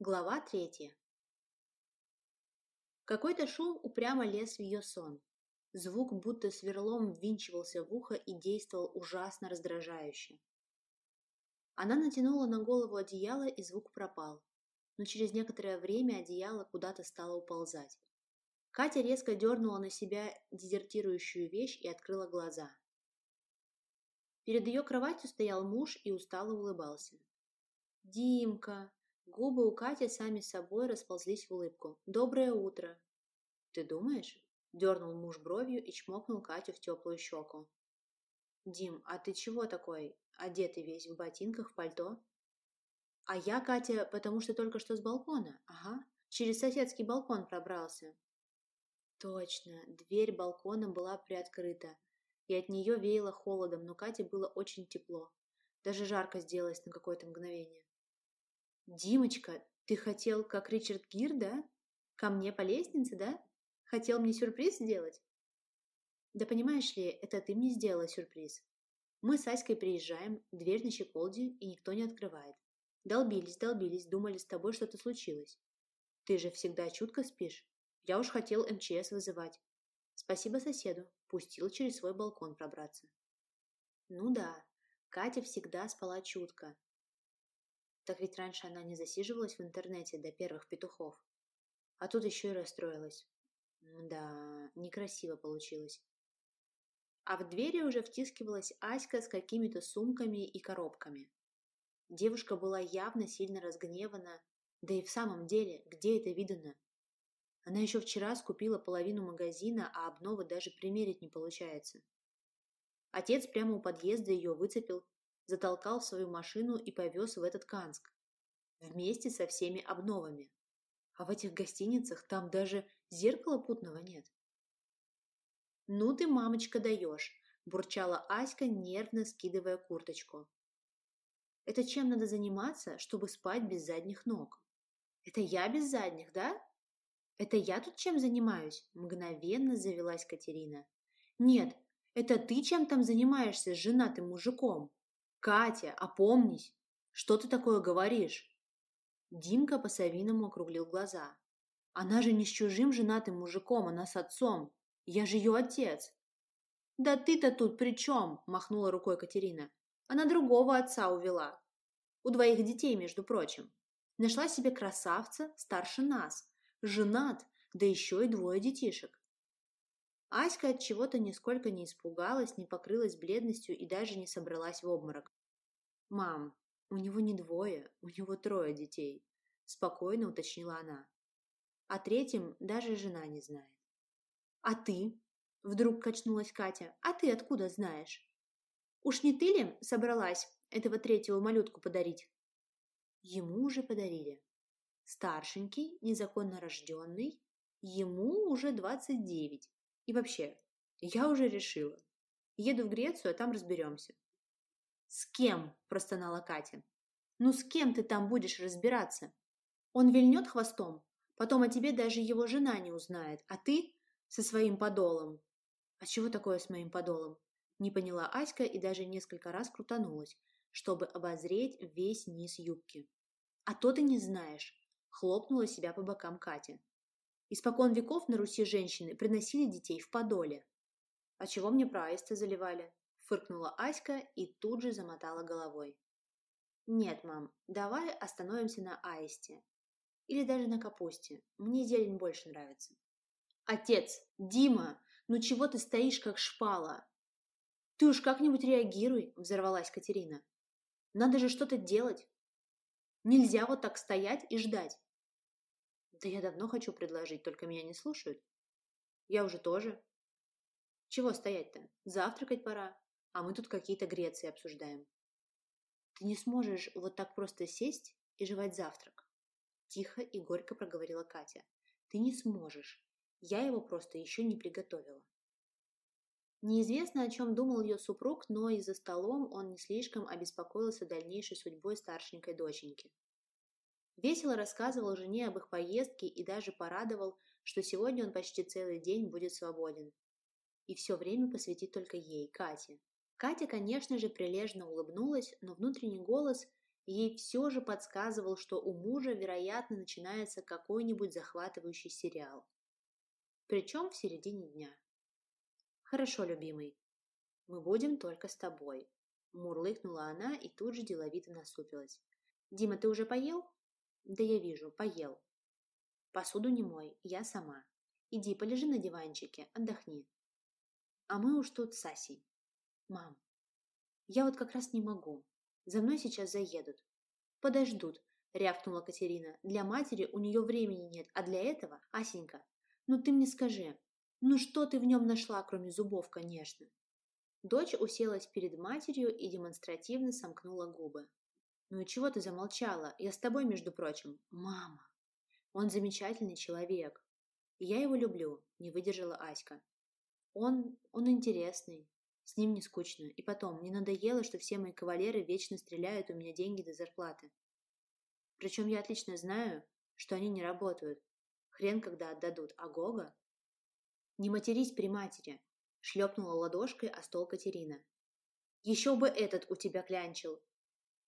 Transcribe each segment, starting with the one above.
Глава третья. Какой-то шум упрямо лез в ее сон. Звук будто сверлом ввинчивался в ухо и действовал ужасно раздражающе. Она натянула на голову одеяло, и звук пропал. Но через некоторое время одеяло куда-то стало уползать. Катя резко дернула на себя дезертирующую вещь и открыла глаза. Перед ее кроватью стоял муж и устало улыбался. «Димка!» Губы у Кати сами собой расползлись в улыбку. «Доброе утро!» «Ты думаешь?» – дернул муж бровью и чмокнул Катю в теплую щеку. «Дим, а ты чего такой? Одетый весь в ботинках, в пальто?» «А я, Катя, потому что только что с балкона. Ага, через соседский балкон пробрался». Точно, дверь балкона была приоткрыта, и от нее веяло холодом, но Кате было очень тепло. Даже жарко сделалось на какое-то мгновение. «Димочка, ты хотел, как Ричард Гир, да? Ко мне по лестнице, да? Хотел мне сюрприз сделать?» «Да понимаешь ли, это ты мне сделала сюрприз. Мы с Аськой приезжаем, дверь на щеколде, и никто не открывает. Долбились, долбились, думали, с тобой что-то случилось. Ты же всегда чутко спишь. Я уж хотел МЧС вызывать. Спасибо соседу, пустил через свой балкон пробраться. Ну да, Катя всегда спала чутко, так ведь раньше она не засиживалась в интернете до первых петухов. А тут еще и расстроилась. Да, некрасиво получилось. А в двери уже втискивалась Аська с какими-то сумками и коробками. Девушка была явно сильно разгневана, да и в самом деле, где это видано? Она еще вчера скупила половину магазина, а обновы даже примерить не получается. Отец прямо у подъезда ее выцепил затолкал в свою машину и повез в этот Канск. Вместе со всеми обновами. А в этих гостиницах там даже зеркала путного нет. «Ну ты, мамочка, даешь!» – бурчала Аська, нервно скидывая курточку. «Это чем надо заниматься, чтобы спать без задних ног?» «Это я без задних, да?» «Это я тут чем занимаюсь?» – мгновенно завелась Катерина. «Нет, это ты чем там занимаешься с женатым мужиком?» «Катя, опомнись! Что ты такое говоришь?» Димка по-совиному округлил глаза. «Она же не с чужим женатым мужиком, она с отцом. Я же ее отец». «Да ты-то тут при чем?» – махнула рукой Катерина. «Она другого отца увела. У двоих детей, между прочим. Нашла себе красавца старше нас. Женат, да еще и двое детишек. Аська от чего-то нисколько не испугалась, не покрылась бледностью и даже не собралась в обморок. «Мам, у него не двое, у него трое детей», – спокойно уточнила она. «О третьем даже жена не знает». «А ты?» – вдруг качнулась Катя. «А ты откуда знаешь?» «Уж не ты ли собралась этого третьего малютку подарить?» Ему уже подарили. Старшенький, незаконно рожденный, ему уже двадцать девять. И вообще, я уже решила. Еду в Грецию, а там разберемся. «С кем?» – простонала Катя. «Ну с кем ты там будешь разбираться? Он вильнет хвостом, потом о тебе даже его жена не узнает, а ты со своим подолом». «А чего такое с моим подолом?» – не поняла Аська и даже несколько раз крутанулась, чтобы обозреть весь низ юбки. «А то ты не знаешь», – хлопнула себя по бокам Катя. Испокон веков на Руси женщины приносили детей в подоле. А чего мне про аиста заливали? Фыркнула Аська и тут же замотала головой. Нет, мам, давай остановимся на аисте. Или даже на капусте. Мне зелень больше нравится. Отец, Дима, ну чего ты стоишь как шпала? Ты уж как-нибудь реагируй, взорвалась Катерина. Надо же что-то делать. Нельзя вот так стоять и ждать. Да я давно хочу предложить, только меня не слушают. Я уже тоже. Чего стоять-то? Завтракать пора, а мы тут какие-то Греции обсуждаем. Ты не сможешь вот так просто сесть и жевать завтрак. Тихо и горько проговорила Катя. Ты не сможешь. Я его просто еще не приготовила. Неизвестно, о чем думал ее супруг, но и за столом он не слишком обеспокоился дальнейшей судьбой старшенькой доченьки. Весело рассказывал жене об их поездке и даже порадовал, что сегодня он почти целый день будет свободен. И все время посвятит только ей, Кате. Катя, конечно же, прилежно улыбнулась, но внутренний голос Ей все же подсказывал, что у мужа, вероятно, начинается какой-нибудь захватывающий сериал. Причем в середине дня. «Хорошо, любимый, мы будем только с тобой», – мурлыкнула она и тут же деловито насупилась. «Дима, ты уже поел?» «Да я вижу, поел. Посуду не мой, я сама. Иди, полежи на диванчике, отдохни. А мы уж тут с Асей. Мам, я вот как раз не могу. За мной сейчас заедут. Подождут, рявкнула Катерина. Для матери у нее времени нет, а для этого, Асенька, ну ты мне скажи, ну что ты в нем нашла, кроме зубов, конечно? Дочь уселась перед матерью и демонстративно сомкнула губы. «Ну и чего ты замолчала? Я с тобой, между прочим». «Мама!» «Он замечательный человек. И я его люблю», — не выдержала Аська. «Он... он интересный. С ним не скучно. И потом, мне надоело, что все мои кавалеры вечно стреляют у меня деньги до зарплаты. Причем я отлично знаю, что они не работают. Хрен когда отдадут. А Гога? Не матерись при матери, шлепнула ладошкой о стол Катерина. Еще бы этот у тебя клянчил.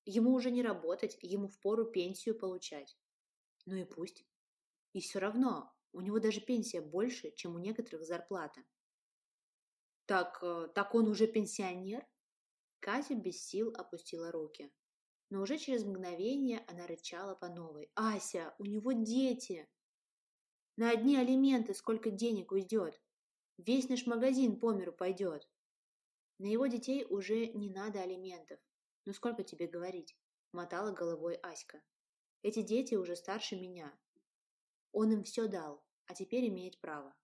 Ему уже не работать, ему впору пенсию получать. Ну и пусть. И все равно, у него даже пенсия больше, чем у некоторых зарплата. «Так, э, так он уже пенсионер?» Катя без сил опустила руки. Но уже через мгновение она рычала по новой. «Ася, у него дети! На одни алименты сколько денег уйдет! Весь наш магазин по миру пойдет!» На его детей уже не надо алиментов. Ну сколько тебе говорить? Мотала головой Аська. Эти дети уже старше меня. Он им все дал, а теперь имеет право.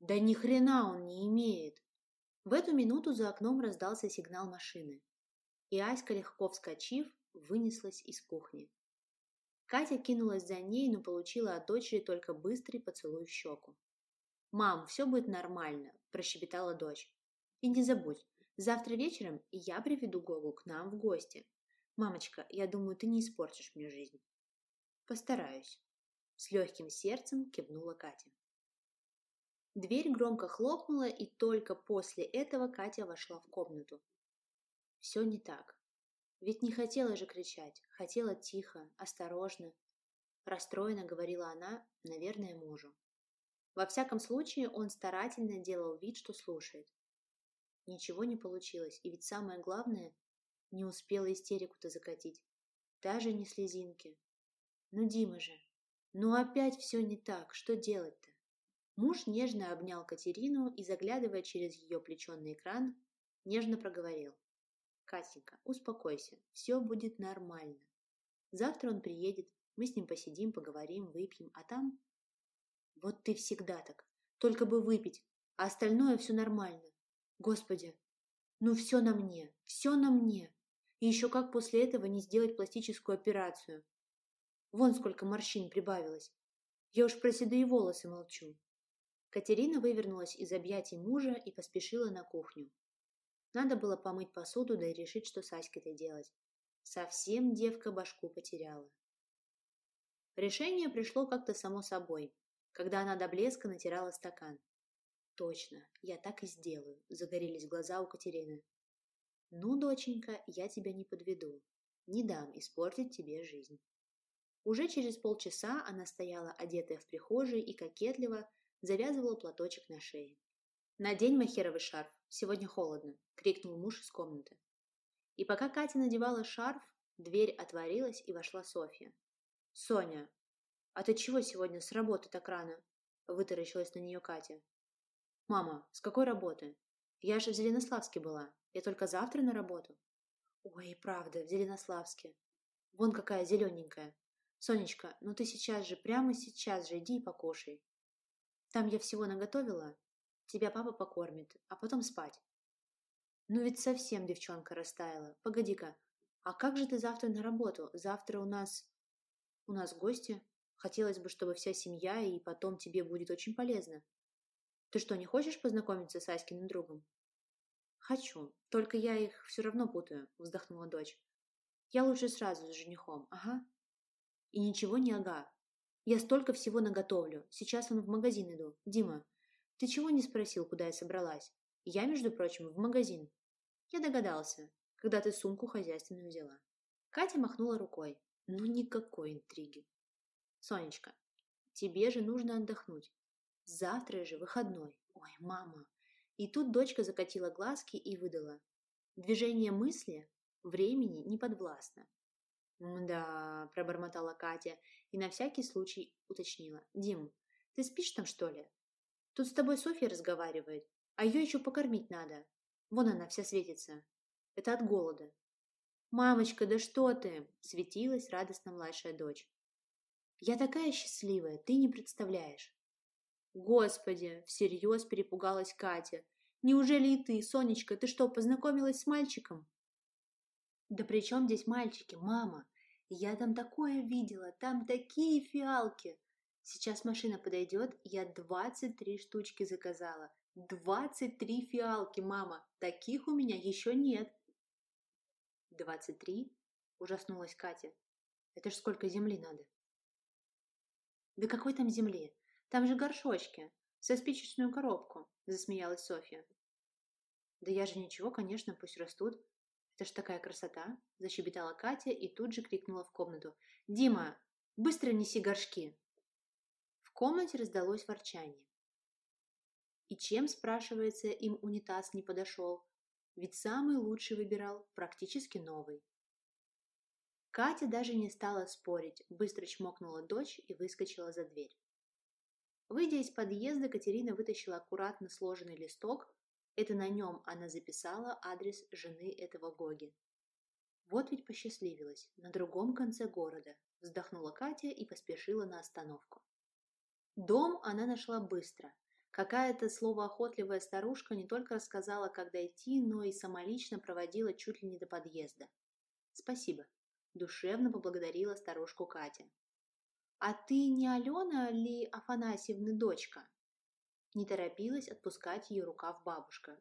Да ни хрена он не имеет. В эту минуту за окном раздался сигнал машины. И Аська, легко вскочив, вынеслась из кухни. Катя кинулась за ней, но получила от дочери только быстрый поцелуй в щеку. «Мам, все будет нормально», – прощебетала дочь. «И не забудь, завтра вечером я приведу Гогу к нам в гости. Мамочка, я думаю, ты не испортишь мне жизнь». «Постараюсь», – с легким сердцем кивнула Катя. Дверь громко хлопнула, и только после этого Катя вошла в комнату. Все не так. Ведь не хотела же кричать, хотела тихо, осторожно. Расстроенно говорила она, наверное, мужу. Во всяком случае, он старательно делал вид, что слушает. Ничего не получилось, и ведь самое главное, не успела истерику-то закатить. Даже не слезинки. Ну, Дима же, ну опять все не так, что делать-то? Муж нежно обнял Катерину и, заглядывая через ее плечо на экран, нежно проговорил. «Катенька, успокойся, все будет нормально. Завтра он приедет, мы с ним посидим, поговорим, выпьем, а там...» «Вот ты всегда так, только бы выпить, а остальное все нормально. Господи, ну все на мне, все на мне. И еще как после этого не сделать пластическую операцию? Вон сколько морщин прибавилось. Я уж про седые волосы молчу. Катерина вывернулась из объятий мужа и поспешила на кухню. Надо было помыть посуду, да и решить, что с Аськой-то делать. Совсем девка башку потеряла. Решение пришло как-то само собой, когда она до блеска натирала стакан. «Точно, я так и сделаю», – загорелись глаза у Катерины. «Ну, доченька, я тебя не подведу. Не дам испортить тебе жизнь». Уже через полчаса она стояла одетая в прихожей и кокетливо, завязывала платочек на шее. «Надень махеровый шарф, сегодня холодно», – крикнул муж из комнаты. И пока Катя надевала шарф, дверь отворилась и вошла Софья. «Соня, а ты чего сегодня с работы так рано?» – вытаращилась на нее Катя. «Мама, с какой работы? Я же в Зеленославске была. Я только завтра на работу». «Ой, правда, в Зеленославске. Вон какая зелененькая. Сонечка, ну ты сейчас же, прямо сейчас же иди и покушай. Там я всего наготовила. Тебя папа покормит, а потом спать. Ну ведь совсем девчонка растаяла. Погоди-ка, а как же ты завтра на работу? Завтра у нас... У нас гости. Хотелось бы, чтобы вся семья, и потом тебе будет очень полезно. Ты что, не хочешь познакомиться с Аськиным другом? Хочу, только я их все равно путаю, вздохнула дочь. Я лучше сразу с женихом, ага. И ничего не ага, я столько всего наготовлю. Сейчас он в магазин иду. Дима, ты чего не спросил, куда я собралась? Я, между прочим, в магазин. Я догадался, когда ты сумку хозяйственную взяла. Катя махнула рукой. Ну, никакой интриги. Сонечка, тебе же нужно отдохнуть. Завтра же выходной. Ой, мама. И тут дочка закатила глазки и выдала. Движение мысли времени не подвластно. «Да», – пробормотала Катя и на всякий случай уточнила. «Дим, ты спишь там, что ли? Тут с тобой Софья разговаривает, а ее еще покормить надо. Вон она вся светится. Это от голода». «Мамочка, да что ты!» – светилась радостно младшая дочь. «Я такая счастливая, ты не представляешь». «Господи!» – всерьез перепугалась Катя. «Неужели и ты, Сонечка, ты что, познакомилась с мальчиком?» «Да при чем здесь мальчики, мама? Я там такое видела, там такие фиалки!» Сейчас машина подойдет, я 23 штучки заказала. 23 фиалки, мама! Таких у меня еще нет. 23? Ужаснулась Катя. Это ж сколько земли надо? Да какой там земли? Там же горшочки, со спичечную коробку, засмеялась Софья. Да я же ничего, конечно, пусть растут. Это ж такая красота, защебетала Катя и тут же крикнула в комнату. Дима, быстро неси горшки. В комнате раздалось ворчание. И чем, спрашивается, им унитаз не подошел? Ведь самый лучший выбирал, практически новый. Катя даже не стала спорить, быстро чмокнула дочь и выскочила за дверь. Выйдя из подъезда, Катерина вытащила аккуратно сложенный листок. Это на нем она записала адрес жены этого Гоги. Вот ведь посчастливилась, на другом конце города, вздохнула Катя и поспешила на остановку. Дом она нашла быстро. Какая-то словоохотливая старушка не только рассказала, как дойти, но и самолично проводила чуть ли не до подъезда. «Спасибо», – душевно поблагодарила старушку Катя. «А ты не Алена ли Афанасьевна дочка?» Не торопилась отпускать ее рукав бабушка.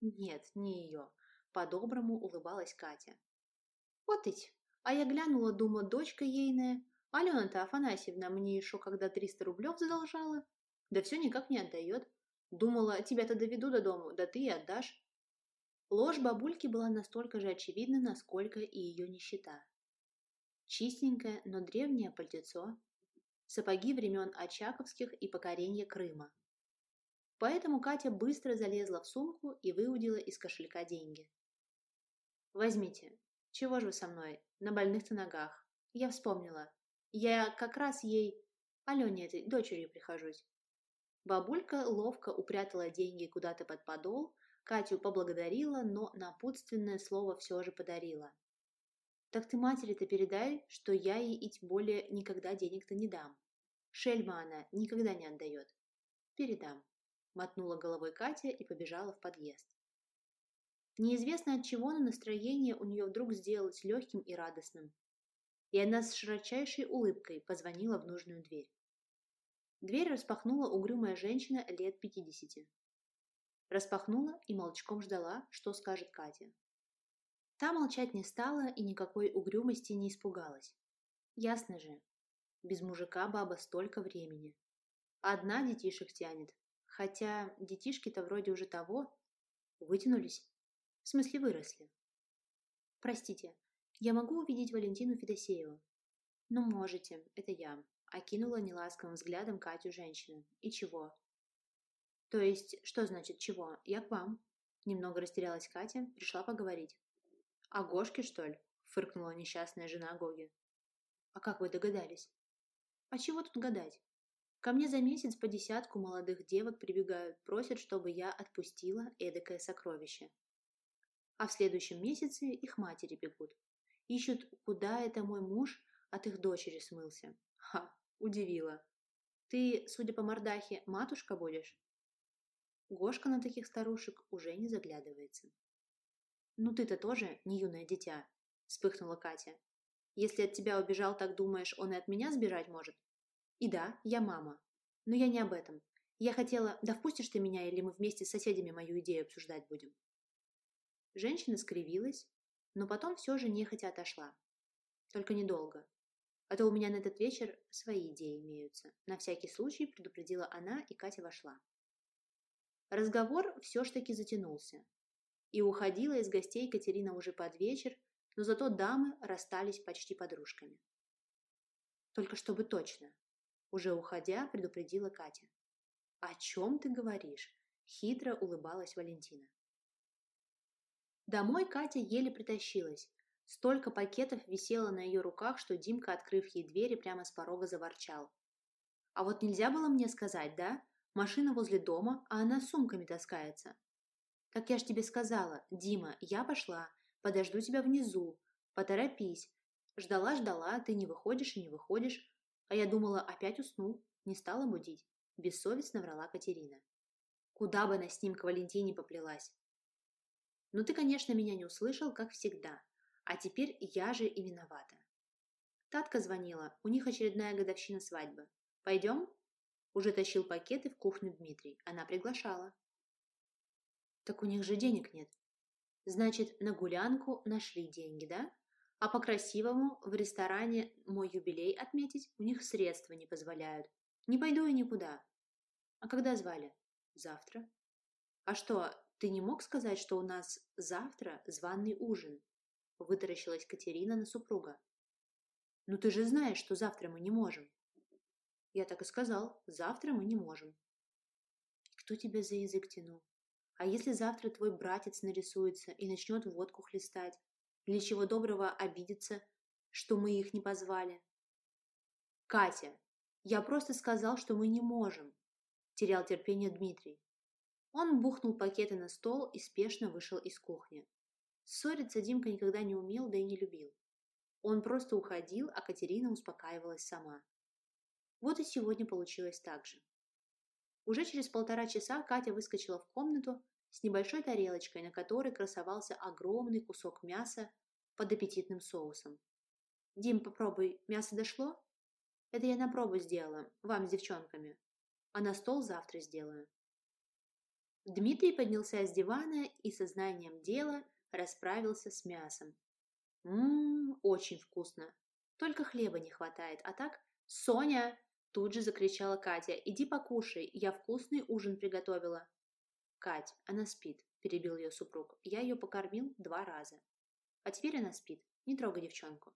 «Нет, не ее», – по-доброму улыбалась Катя. «Вот ведь, а я глянула, думаю, дочка ейная. Алена-то Афанасьевна мне еще когда триста рублев задолжала. Да все никак не отдает. Думала, тебя-то доведу до дому, да ты и отдашь». Ложь бабульки была настолько же очевидна, насколько и ее нищета. Чистенькое, но древнее пальтецо, сапоги времен Очаковских и покорения Крыма. Поэтому Катя быстро залезла в сумку и выудила из кошелька деньги. «Возьмите. Чего же вы со мной? На больных-то ногах. Я вспомнила. Я как раз ей, Алене этой, дочерью прихожусь». Бабулька ловко упрятала деньги куда-то под подол, Катю поблагодарила, но напутственное слово все же подарила. Так ты матери-то передай, что я ей и тем более никогда денег-то не дам. Шельма она никогда не отдает. Передам. Мотнула головой Катя и побежала в подъезд. Неизвестно от чего, но настроение у нее вдруг сделалось легким и радостным. И она с широчайшей улыбкой позвонила в нужную дверь. Дверь распахнула угрюмая женщина лет пятидесяти. Распахнула и молчком ждала, что скажет Катя. Та молчать не стала и никакой угрюмости не испугалась. Ясно же, без мужика баба столько времени. Одна детишек тянет, хотя детишки-то вроде уже того, вытянулись, в смысле выросли. Простите, я могу увидеть Валентину Федосееву? Ну, можете, это я. Окинула неласковым взглядом Катю женщина. И чего? То есть, что значит чего? Я к вам. Немного растерялась Катя, пришла поговорить. «А Гошки, что ли?» – фыркнула несчастная жена Гоги. «А как вы догадались?» «А чего тут гадать? Ко мне за месяц по десятку молодых девок прибегают, просят, чтобы я отпустила эдакое сокровище. А в следующем месяце их матери бегут. Ищут, куда это мой муж от их дочери смылся. Ха, удивила. Ты, судя по мордахе, матушка будешь? Гошка на таких старушек уже не заглядывается. «Ну ты-то тоже не юное дитя», – вспыхнула Катя. «Если от тебя убежал, так думаешь, он и от меня сбежать может?» «И да, я мама. Но я не об этом. Я хотела, да впустишь ты меня, или мы вместе с соседями мою идею обсуждать будем?» Женщина скривилась, но потом все же нехотя отошла. Только недолго. А то у меня на этот вечер свои идеи имеются. На всякий случай предупредила она, и Катя вошла. Разговор все ж таки затянулся. И уходила из гостей Катерина уже под вечер, но зато дамы расстались почти подружками. Только чтобы точно. Уже уходя, предупредила Катя. «О чем ты говоришь?» – хитро улыбалась Валентина. Домой Катя еле притащилась. Столько пакетов висело на ее руках, что Димка, открыв ей двери, прямо с порога заворчал. «А вот нельзя было мне сказать, да? Машина возле дома, а она с сумками таскается». «Так я ж тебе сказала, Дима, я пошла, подожду тебя внизу, поторопись. Ждала-ждала, ты не выходишь и не выходишь, а я думала, опять уснул, не стала будить. Бессовестно врала Катерина. Куда бы она с ним к Валентине поплелась? Ну ты, конечно, меня не услышал, как всегда. А теперь я же и виновата. Татка звонила, у них очередная годовщина свадьбы. Пойдем? Уже тащил пакеты в кухню Дмитрий. Она приглашала. Так у них же денег нет. Значит, на гулянку нашли деньги, да? А по-красивому в ресторане мой юбилей отметить у них средства не позволяют. Не пойду я никуда. А когда звали? Завтра. А что, ты не мог сказать, что у нас завтра званый ужин? Вытаращилась Катерина на супруга. Ну ты же знаешь, что завтра мы не можем. Я так и сказал, завтра мы не можем. Кто тебя за язык тянул? А если завтра твой братец нарисуется и начнет водку хлестать? Или чего доброго обидеться, что мы их не позвали. Катя, я просто сказал, что мы не можем. Терял терпение Дмитрий. Он бухнул пакеты на стол и спешно вышел из кухни. Ссориться Димка никогда не умел, да и не любил. Он просто уходил, а Катерина успокаивалась сама. Вот и сегодня получилось так же. Уже через полтора часа Катя выскочила в комнату с небольшой тарелочкой, на которой красовался огромный кусок мяса под аппетитным соусом. «Дим, попробуй, мясо дошло?» «Это я на пробу сделала, вам с девчонками. А на стол завтра сделаю». Дмитрий поднялся с дивана и сознанием дела расправился с мясом. «Ммм, очень вкусно. Только хлеба не хватает, а так...» «Соня!» – тут же закричала Катя. «Иди покушай, я вкусный ужин приготовила». «Кать, она спит», – перебил ее супруг. «Я ее покормил два раза. А теперь она спит. Не трогай девчонку».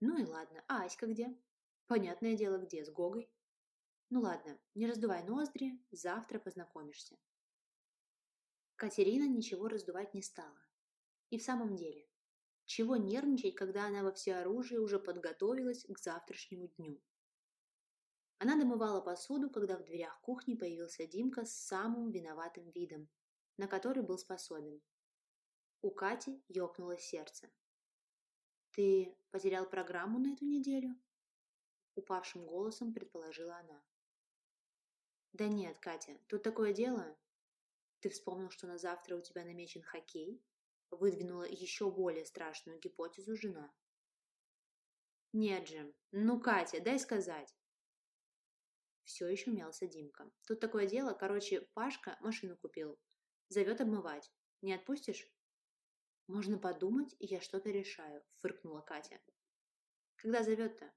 «Ну и ладно. А Аська где?» «Понятное дело, где? С Гогой?» «Ну ладно, не раздувай ноздри, завтра познакомишься». Катерина ничего раздувать не стала. И в самом деле, чего нервничать, когда она во всеоружии уже подготовилась к завтрашнему дню? Она домывала посуду, когда в дверях кухни появился Димка с самым виноватым видом, на который был способен. У Кати ёкнуло сердце. «Ты потерял программу на эту неделю?» Упавшим голосом предположила она. «Да нет, Катя, тут такое дело. Ты вспомнил, что на завтра у тебя намечен хоккей?» Выдвинула еще более страшную гипотезу жена. «Нет же, ну, Катя, дай сказать!» Все еще мялся Димка. Тут такое дело, короче, Пашка машину купил. Зовет обмывать. Не отпустишь? Можно подумать, я что-то решаю, фыркнула Катя. Когда зовет-то?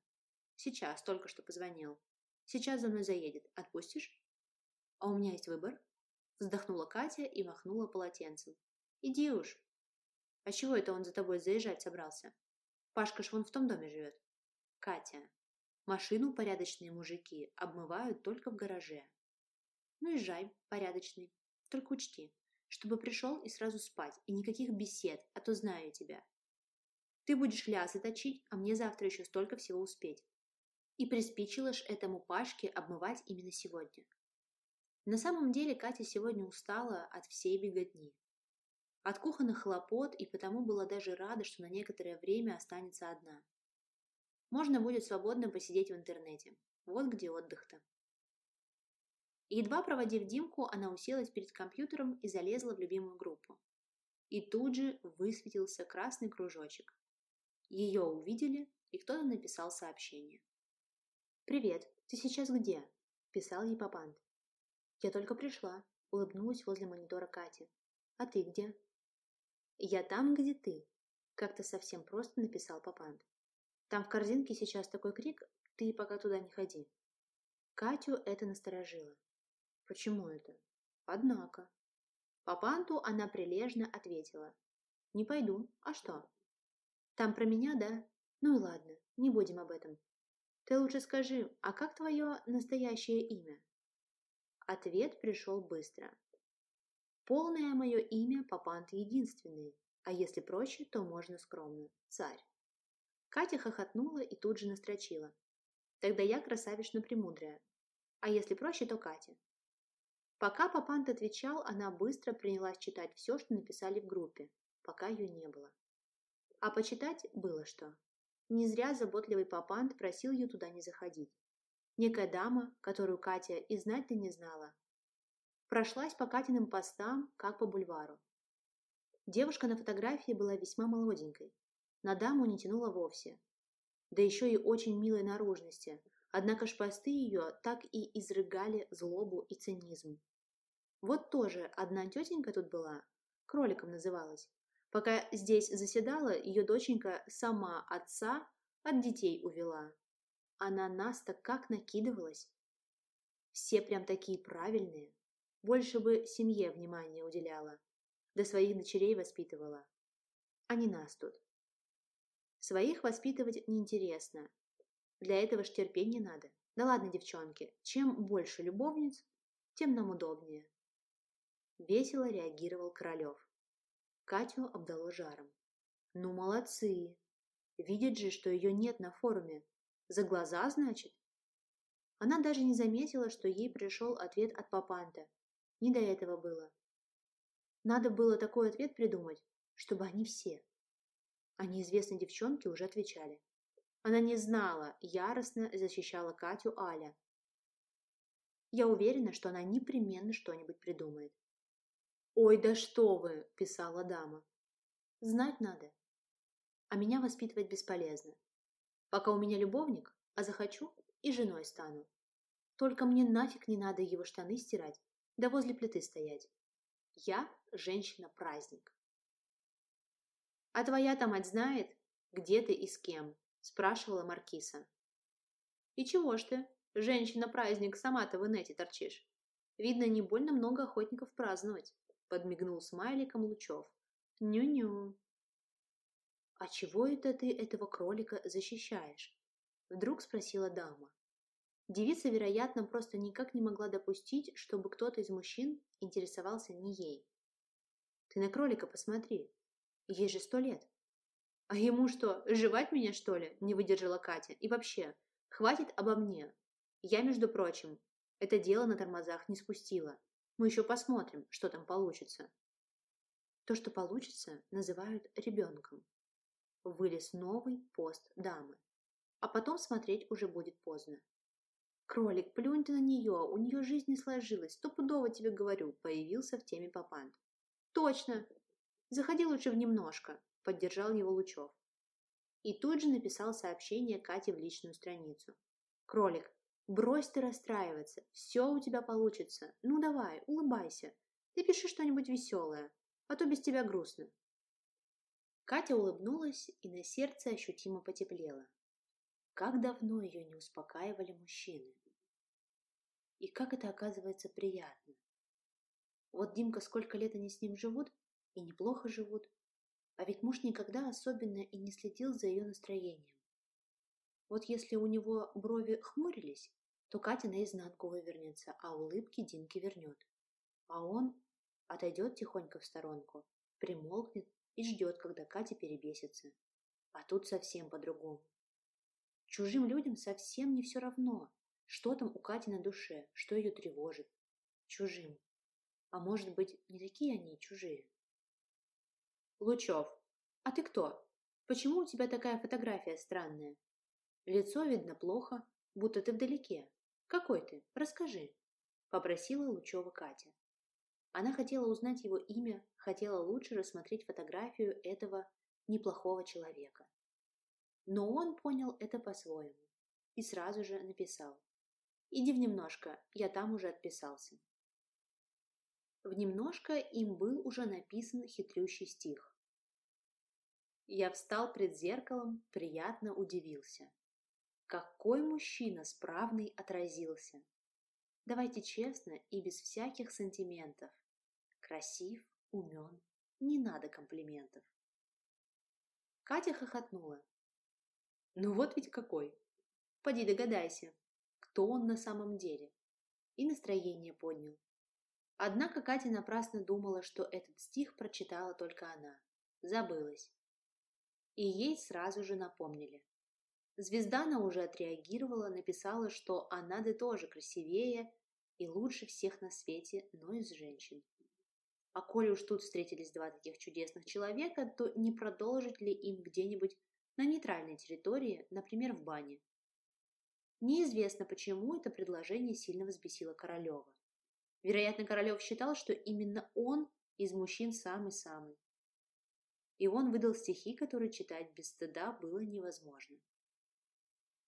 Сейчас, только что позвонил. Сейчас за мной заедет. Отпустишь? А у меня есть выбор. Вздохнула Катя и махнула полотенцем. Иди уж. А чего это он за тобой заезжать собрался? Пашка ж вон в том доме живет. Катя, Машину порядочные мужики обмывают только в гараже. Ну езжай, порядочный. Только учти, чтобы пришел и сразу спать, и никаких бесед, а то знаю тебя. Ты будешь лясы точить, а мне завтра еще столько всего успеть. И приспичило ж этому Пашке обмывать именно сегодня. На самом деле Катя сегодня устала от всей беготни. От кухонных хлопот и потому была даже рада, что на некоторое время останется одна. Можно будет свободно посидеть в интернете. Вот где отдых-то. Едва проводив Димку, она уселась перед компьютером и залезла в любимую группу. И тут же высветился красный кружочек. Ее увидели, и кто-то написал сообщение. «Привет, ты сейчас где?» – писал ей Папант. «Я только пришла», – улыбнулась возле монитора Кати. «А ты где?» «Я там, где ты», – как-то совсем просто написал Папант. Там в корзинке сейчас такой крик, ты пока туда не ходи. Катю это насторожило. Почему это? Однако. По панту она прилежно ответила. Не пойду. А что? Там про меня, да? Ну и ладно, не будем об этом. Ты лучше скажи, а как твое настоящее имя? Ответ пришел быстро. Полное мое имя Папант Единственный, а если проще, то можно скромно. Царь. Катя хохотнула и тут же настрочила. Тогда я красавишна премудрая. А если проще, то Катя. Пока Папант отвечал, она быстро принялась читать все, что написали в группе, пока ее не было. А почитать было что. Не зря заботливый Папант просил ее туда не заходить. Некая дама, которую Катя и знать-то не знала, прошлась по Катиным постам, как по бульвару. Девушка на фотографии была весьма молоденькой, на даму не тянула вовсе. Да еще и очень милой наружности, однако ж посты ее так и изрыгали злобу и цинизм. Вот тоже одна тетенька тут была, кроликом называлась. Пока здесь заседала, ее доченька сама отца от детей увела. Она нас-то как накидывалась. Все прям такие правильные. Больше бы семье внимания уделяла. Да своих дочерей воспитывала. А не нас тут. Своих воспитывать неинтересно. Для этого ж терпения надо. Да ладно, девчонки, чем больше любовниц, тем нам удобнее. Весело реагировал Королев. Катю обдало жаром. Ну, молодцы. Видят же, что ее нет на форуме. За глаза, значит? Она даже не заметила, что ей пришел ответ от Папанта. Не до этого было. Надо было такой ответ придумать, чтобы они все а неизвестной девчонке уже отвечали. Она не знала, яростно защищала Катю Аля. Я уверена, что она непременно что-нибудь придумает. «Ой, да что вы!» – писала дама. «Знать надо. А меня воспитывать бесполезно. Пока у меня любовник, а захочу – и женой стану. Только мне нафиг не надо его штаны стирать, да возле плиты стоять. Я женщина-праздник». «А твоя-то мать знает, где ты и с кем?» – спрашивала Маркиса. «И чего ж ты, женщина-праздник, сама-то в инете торчишь? Видно, не больно много охотников праздновать», – подмигнул смайликом Лучев. «Ню-ню». «А чего это ты этого кролика защищаешь?» – вдруг спросила дама. Девица, вероятно, просто никак не могла допустить, чтобы кто-то из мужчин интересовался не ей. «Ты на кролика посмотри», Ей же сто лет. А ему что, жевать меня, что ли? Не выдержала Катя. И вообще, хватит обо мне. Я, между прочим, это дело на тормозах не спустила. Мы еще посмотрим, что там получится. То, что получится, называют ребенком. Вылез новый пост дамы. А потом смотреть уже будет поздно. Кролик, плюнь ты на нее, у нее жизнь не сложилась, стопудово тебе говорю, появился в теме Папант. Точно, Заходи лучше в немножко, поддержал его Лучев. И тут же написал сообщение Кате в личную страницу. Кролик, брось ты расстраиваться, все у тебя получится. Ну давай, улыбайся. Ты пиши что-нибудь веселое, а то без тебя грустно. Катя улыбнулась и на сердце ощутимо потеплело. Как давно ее не успокаивали мужчины. И как это оказывается приятно. Вот Димка сколько лет они с ним живут, и неплохо живут. А ведь муж никогда особенно и не следил за ее настроением. Вот если у него брови хмурились, то Катя наизнанку вывернется, а улыбки Димке вернет. А он отойдет тихонько в сторонку, примолкнет и ждет, когда Катя перебесится. А тут совсем по-другому. Чужим людям совсем не все равно, что там у Кати на душе, что ее тревожит. Чужим. А может быть, не такие они чужие? Лучев. А ты кто? Почему у тебя такая фотография странная? Лицо видно плохо, будто ты вдалеке. Какой ты? Расскажи. Попросила Лучева Катя. Она хотела узнать его имя, хотела лучше рассмотреть фотографию этого неплохого человека. Но он понял это по-своему и сразу же написал. «Иди в немножко, я там уже отписался». В немножко им был уже написан хитрющий стих. Я встал пред зеркалом, приятно удивился. Какой мужчина справный отразился! Давайте честно и без всяких сантиментов. Красив, умен, не надо комплиментов. Катя хохотнула. Ну вот ведь какой. Поди догадайся, кто он на самом деле. И настроение поднял. Однако Катя напрасно думала, что этот стих прочитала только она. Забылась. И ей сразу же напомнили. Звездана уже отреагировала, написала, что Анады тоже красивее и лучше всех на свете, но из женщин. А коли уж тут встретились два таких чудесных человека, то не продолжить ли им где-нибудь на нейтральной территории, например, в бане? Неизвестно, почему это предложение сильно взбесило Королева. Вероятно, Королев считал, что именно он из мужчин самый-самый. И он выдал стихи, которые читать без стыда было невозможно.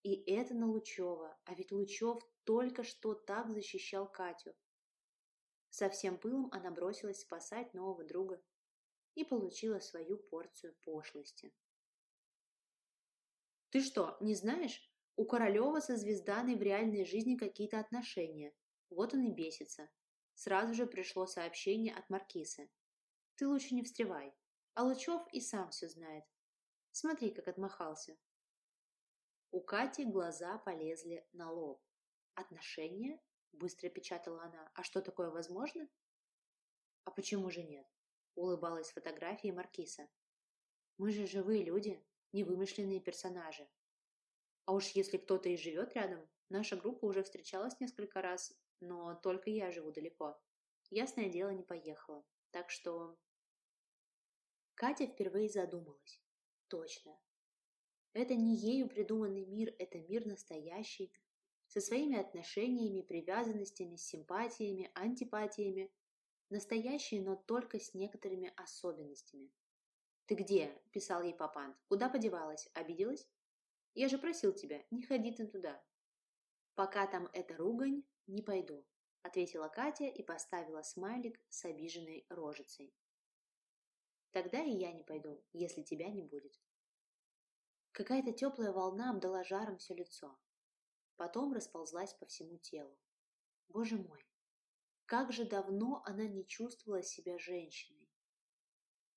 И это на Лучева, а ведь Лучев только что так защищал Катю. Со всем пылом она бросилась спасать нового друга и получила свою порцию пошлости. «Ты что, не знаешь? У Королева со Звезданой в реальной жизни какие-то отношения. Вот он и бесится. Сразу же пришло сообщение от Маркисы. Ты лучше не встревай. А Лучев и сам все знает. Смотри, как отмахался. У Кати глаза полезли на лоб. «Отношения?» – быстро печатала она. «А что такое возможно?» «А почему же нет?» – улыбалась фотографии Маркиса. «Мы же живые люди, невымышленные персонажи. А уж если кто-то и живет рядом, наша группа уже встречалась несколько раз, но только я живу далеко. Ясное дело, не поехала. Так что... Катя впервые задумалась. Точно. Это не ею придуманный мир, это мир настоящий, со своими отношениями, привязанностями, симпатиями, антипатиями. Настоящий, но только с некоторыми особенностями. «Ты где?» – писал ей Папант. «Куда подевалась? Обиделась?» «Я же просил тебя, не ходи ты туда». «Пока там эта ругань, не пойду», – ответила Катя и поставила смайлик с обиженной рожицей. «Тогда и я не пойду, если тебя не будет». Какая-то теплая волна обдала жаром все лицо. Потом расползлась по всему телу. Боже мой, как же давно она не чувствовала себя женщиной.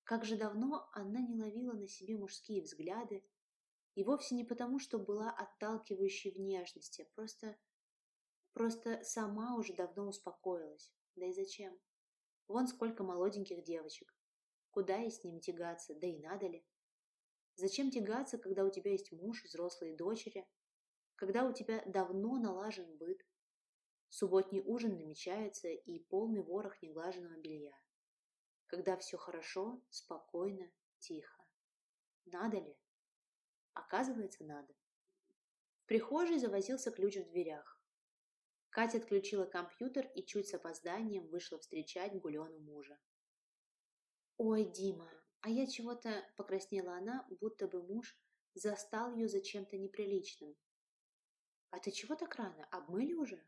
Как же давно она не ловила на себе мужские взгляды, и вовсе не потому, что была отталкивающей внешности, а просто Просто сама уже давно успокоилась. Да и зачем? Вон сколько молоденьких девочек. Куда и с ним тягаться, да и надо ли? Зачем тягаться, когда у тебя есть муж, взрослые дочери? Когда у тебя давно налажен быт? Субботний ужин намечается и полный ворох неглаженного белья. Когда все хорошо, спокойно, тихо. Надо ли? Оказывается, надо. В прихожей завозился ключ в дверях. Катя отключила компьютер и чуть с опозданием вышла встречать Гулену мужа. «Ой, Дима, а я чего-то...» – покраснела она, будто бы муж застал ее за чем-то неприличным. «А ты чего так рано? Обмыли уже?»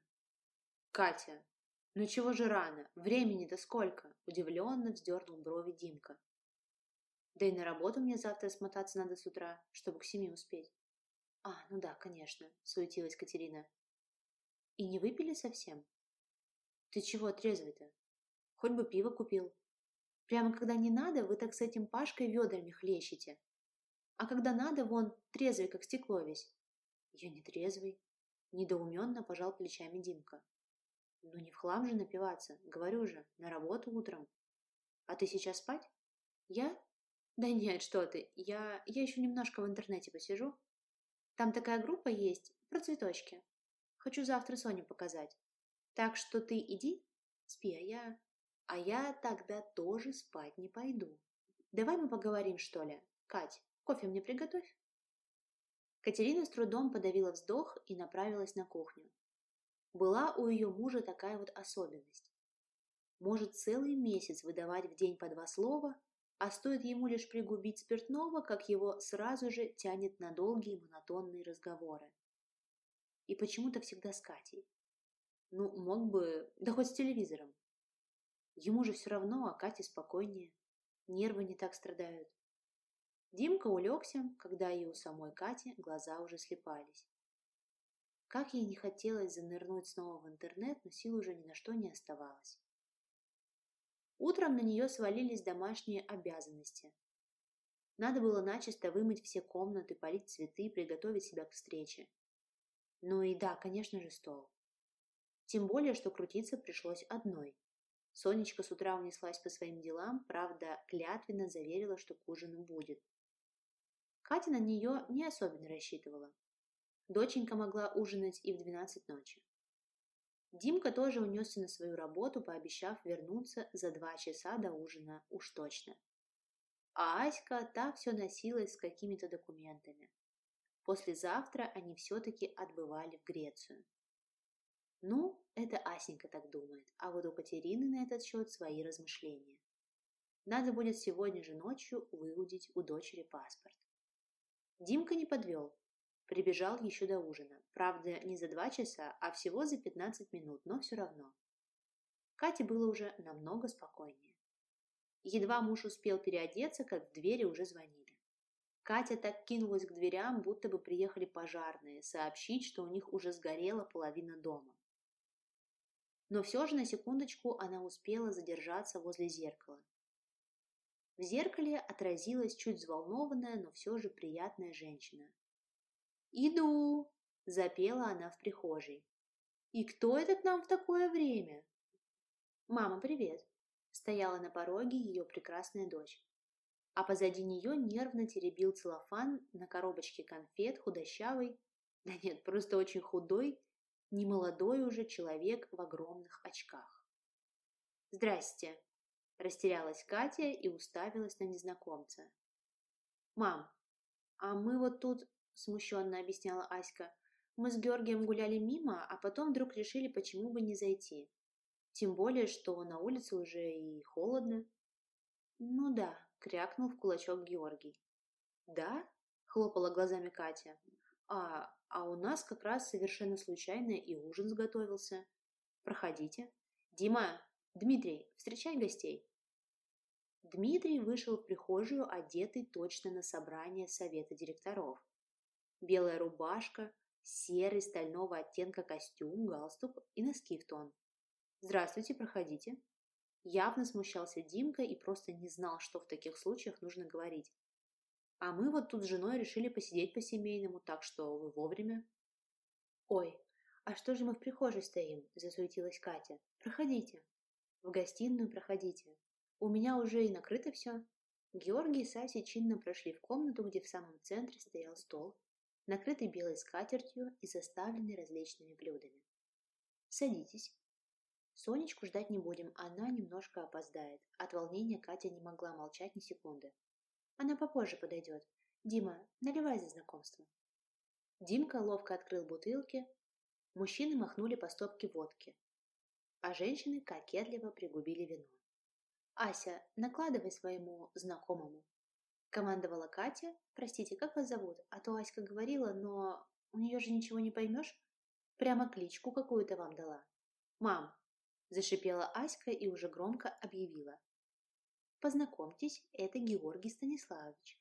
«Катя, ну чего же рано? Времени-то сколько?» – удивленно вздернул брови Димка. «Да и на работу мне завтра смотаться надо с утра, чтобы к семи успеть». «А, ну да, конечно», – суетилась Катерина. И не выпили совсем? Ты чего трезвый-то? Хоть бы пиво купил. Прямо когда не надо, вы так с этим Пашкой ведрами хлещете. А когда надо, вон, трезвый, как стекло весь. Я не трезвый. Недоуменно пожал плечами Димка. Ну не в хлам же напиваться, говорю же, на работу утром. А ты сейчас спать? Я? Да нет, что ты, я, я еще немножко в интернете посижу. Там такая группа есть, про цветочки. Хочу завтра Соне показать. Так что ты иди, спи, а я... А я тогда тоже спать не пойду. Давай мы поговорим, что ли? Кать, кофе мне приготовь. Катерина с трудом подавила вздох и направилась на кухню. Была у ее мужа такая вот особенность. Может целый месяц выдавать в день по два слова, а стоит ему лишь пригубить спиртного, как его сразу же тянет на долгие монотонные разговоры. И почему-то всегда с Катей. Ну, мог бы, да хоть с телевизором. Ему же все равно, а Кате спокойнее. Нервы не так страдают. Димка улегся, когда и у самой Кати глаза уже слепались. Как ей не хотелось занырнуть снова в интернет, но сил уже ни на что не оставалось. Утром на нее свалились домашние обязанности. Надо было начисто вымыть все комнаты, полить цветы, приготовить себя к встрече. Ну и да, конечно же, стол. Тем более, что крутиться пришлось одной. Сонечка с утра унеслась по своим делам, правда, клятвенно заверила, что к ужину будет. Катя на нее не особенно рассчитывала. Доченька могла ужинать и в двенадцать ночи. Димка тоже унесся на свою работу, пообещав вернуться за два часа до ужина уж точно. А Аська так все носилась с какими-то документами. Послезавтра они все-таки отбывали в Грецию. Ну, это Асенька так думает, а вот у Катерины на этот счет свои размышления. Надо будет сегодня же ночью выудить у дочери паспорт. Димка не подвел. Прибежал еще до ужина. Правда, не за два часа, а всего за пятнадцать минут, но все равно. Кате было уже намного спокойнее. Едва муж успел переодеться, как в двери уже звонили. Катя так кинулась к дверям, будто бы приехали пожарные, сообщить, что у них уже сгорела половина дома. Но все же на секундочку она успела задержаться возле зеркала. В зеркале отразилась чуть взволнованная, но все же приятная женщина. «Иду!» – запела она в прихожей. «И кто это к нам в такое время?» «Мама, привет!» – стояла на пороге ее прекрасная дочь. А позади нее нервно теребил целлофан на коробочке конфет худощавый, да нет, просто очень худой, немолодой уже человек в огромных очках. «Здрасте!» Растерялась Катя и уставилась на незнакомца. «Мам, а мы вот тут...» – смущенно объясняла Аська. «Мы с Георгием гуляли мимо, а потом вдруг решили, почему бы не зайти. Тем более, что на улице уже и холодно». «Ну да», – крякнул в кулачок Георгий. «Да?» – хлопала глазами Катя. «А, а у нас как раз совершенно случайно и ужин сготовился. Проходите. Дима, Дмитрий, встречай гостей». Дмитрий вышел в прихожую, одетый точно на собрание совета директоров. Белая рубашка, серый стального оттенка костюм, галстук и носки в тон. «Здравствуйте, проходите». Явно смущался Димка и просто не знал, что в таких случаях нужно говорить. «А мы вот тут с женой решили посидеть по-семейному, так что вы вовремя». «Ой, а что же мы в прихожей стоим?» – засуетилась Катя. «Проходите». «В гостиную проходите. У меня уже и накрыто все. Георгий и Саси чинно прошли в комнату, где в самом центре стоял стол, накрытый белой скатертью и заставленный различными блюдами. «Садитесь». Сонечку ждать не будем, она немножко опоздает. От волнения Катя не могла молчать ни секунды. Она попозже подойдет. Дима, наливай за знакомство. Димка ловко открыл бутылки. Мужчины махнули по стопке водки, а женщины кокетливо пригубили вино. «Ася, накладывай своему знакомому», — командовала Катя. «Простите, как вас зовут? А то Аська говорила, но у нее же ничего не поймешь. Прямо кличку какую-то вам дала». «Мам», — зашипела Аська и уже громко объявила. «Познакомьтесь, это Георгий Станиславович.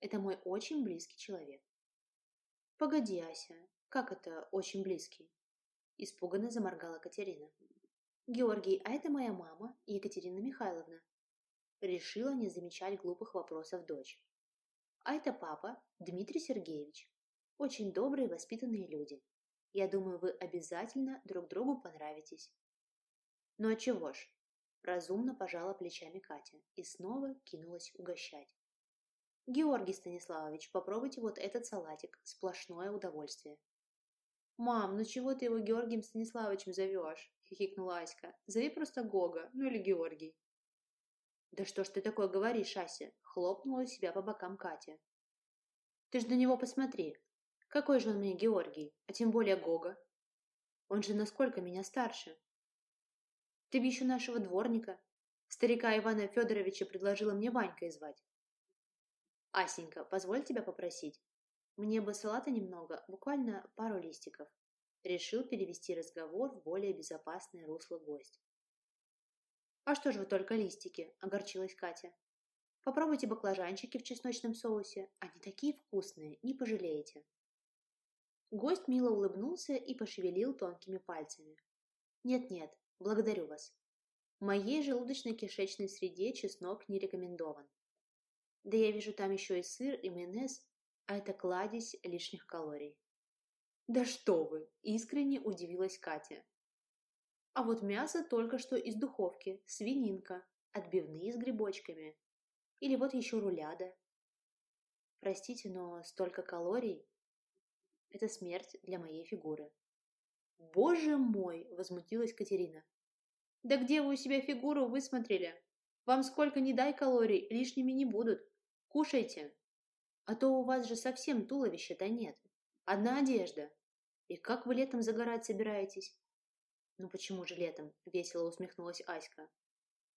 Это мой очень близкий человек». «Погоди, Ася, как это очень близкий?» Испуганно заморгала Катерина. «Георгий, а это моя мама, Екатерина Михайловна». Решила не замечать глупых вопросов дочь. «А это папа, Дмитрий Сергеевич. Очень добрые, воспитанные люди. Я думаю, вы обязательно друг другу понравитесь». «Ну а чего ж?» Разумно пожала плечами Катя и снова кинулась угощать. «Георгий Станиславович, попробуйте вот этот салатик. Сплошное удовольствие». «Мам, ну чего ты его Георгием Станиславовичем зовешь?» хихикнула Аська. «Зови просто Гога, ну или Георгий». «Да что ж ты такое говоришь, Ася?» Хлопнула себя по бокам Катя. «Ты ж на него посмотри. Какой же он мне Георгий, а тем более Гога? Он же насколько меня старше. Ты б еще нашего дворника, старика Ивана Федоровича, предложила мне Ванькой звать. Асенька, позволь тебя попросить. Мне бы салата немного, буквально пару листиков. Решил перевести разговор в более безопасное русло гость. «А что же вы только листики?» – огорчилась Катя. «Попробуйте баклажанчики в чесночном соусе. Они такие вкусные, не пожалеете». Гость мило улыбнулся и пошевелил тонкими пальцами. «Нет-нет, благодарю вас. В моей желудочно-кишечной среде чеснок не рекомендован. Да я вижу там еще и сыр, и майонез, а это кладезь лишних калорий. Да что вы! Искренне удивилась Катя. А вот мясо только что из духовки, свининка, отбивные с грибочками. Или вот еще руляда. Простите, но столько калорий – это смерть для моей фигуры. Боже мой, возмутилась Катерина. Да где вы у себя фигуру высмотрели? Вам сколько ни дай калорий, лишними не будут. Кушайте. А то у вас же совсем туловища-то нет. Одна одежда. И как вы летом загорать собираетесь? Ну почему же летом? Весело усмехнулась Аська.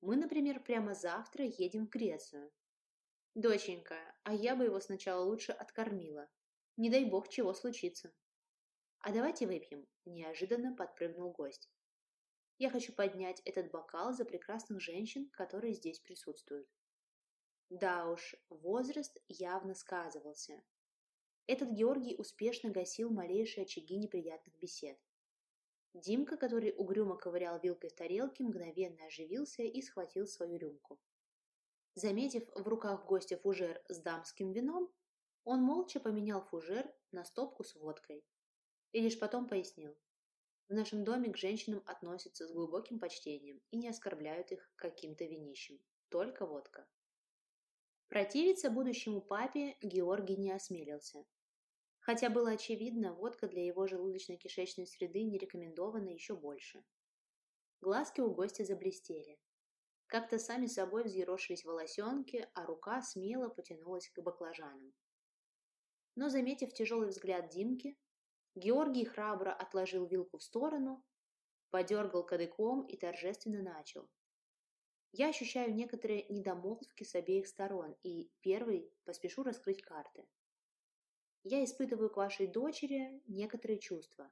Мы, например, прямо завтра едем в Грецию. Доченька, а я бы его сначала лучше откормила. Не дай бог чего случится. А давайте выпьем, неожиданно подпрыгнул гость. Я хочу поднять этот бокал за прекрасных женщин, которые здесь присутствуют. Да уж, возраст явно сказывался. Этот Георгий успешно гасил малейшие очаги неприятных бесед. Димка, который угрюмо ковырял вилкой в тарелке, мгновенно оживился и схватил свою рюмку. Заметив в руках гостя фужер с дамским вином, он молча поменял фужер на стопку с водкой. И лишь потом пояснил. В нашем доме к женщинам относятся с глубоким почтением и не оскорбляют их каким-то винищем. Только водка. Противиться будущему папе Георгий не осмелился. Хотя было очевидно, водка для его желудочно-кишечной среды не рекомендована еще больше. Глазки у гостя заблестели. Как-то сами собой взъерошились волосенки, а рука смело потянулась к баклажанам. Но, заметив тяжелый взгляд Димки, Георгий храбро отложил вилку в сторону, подергал кадыком и торжественно начал. Я ощущаю некоторые недомолвки с обеих сторон и, первый, поспешу раскрыть карты я испытываю к вашей дочери некоторые чувства.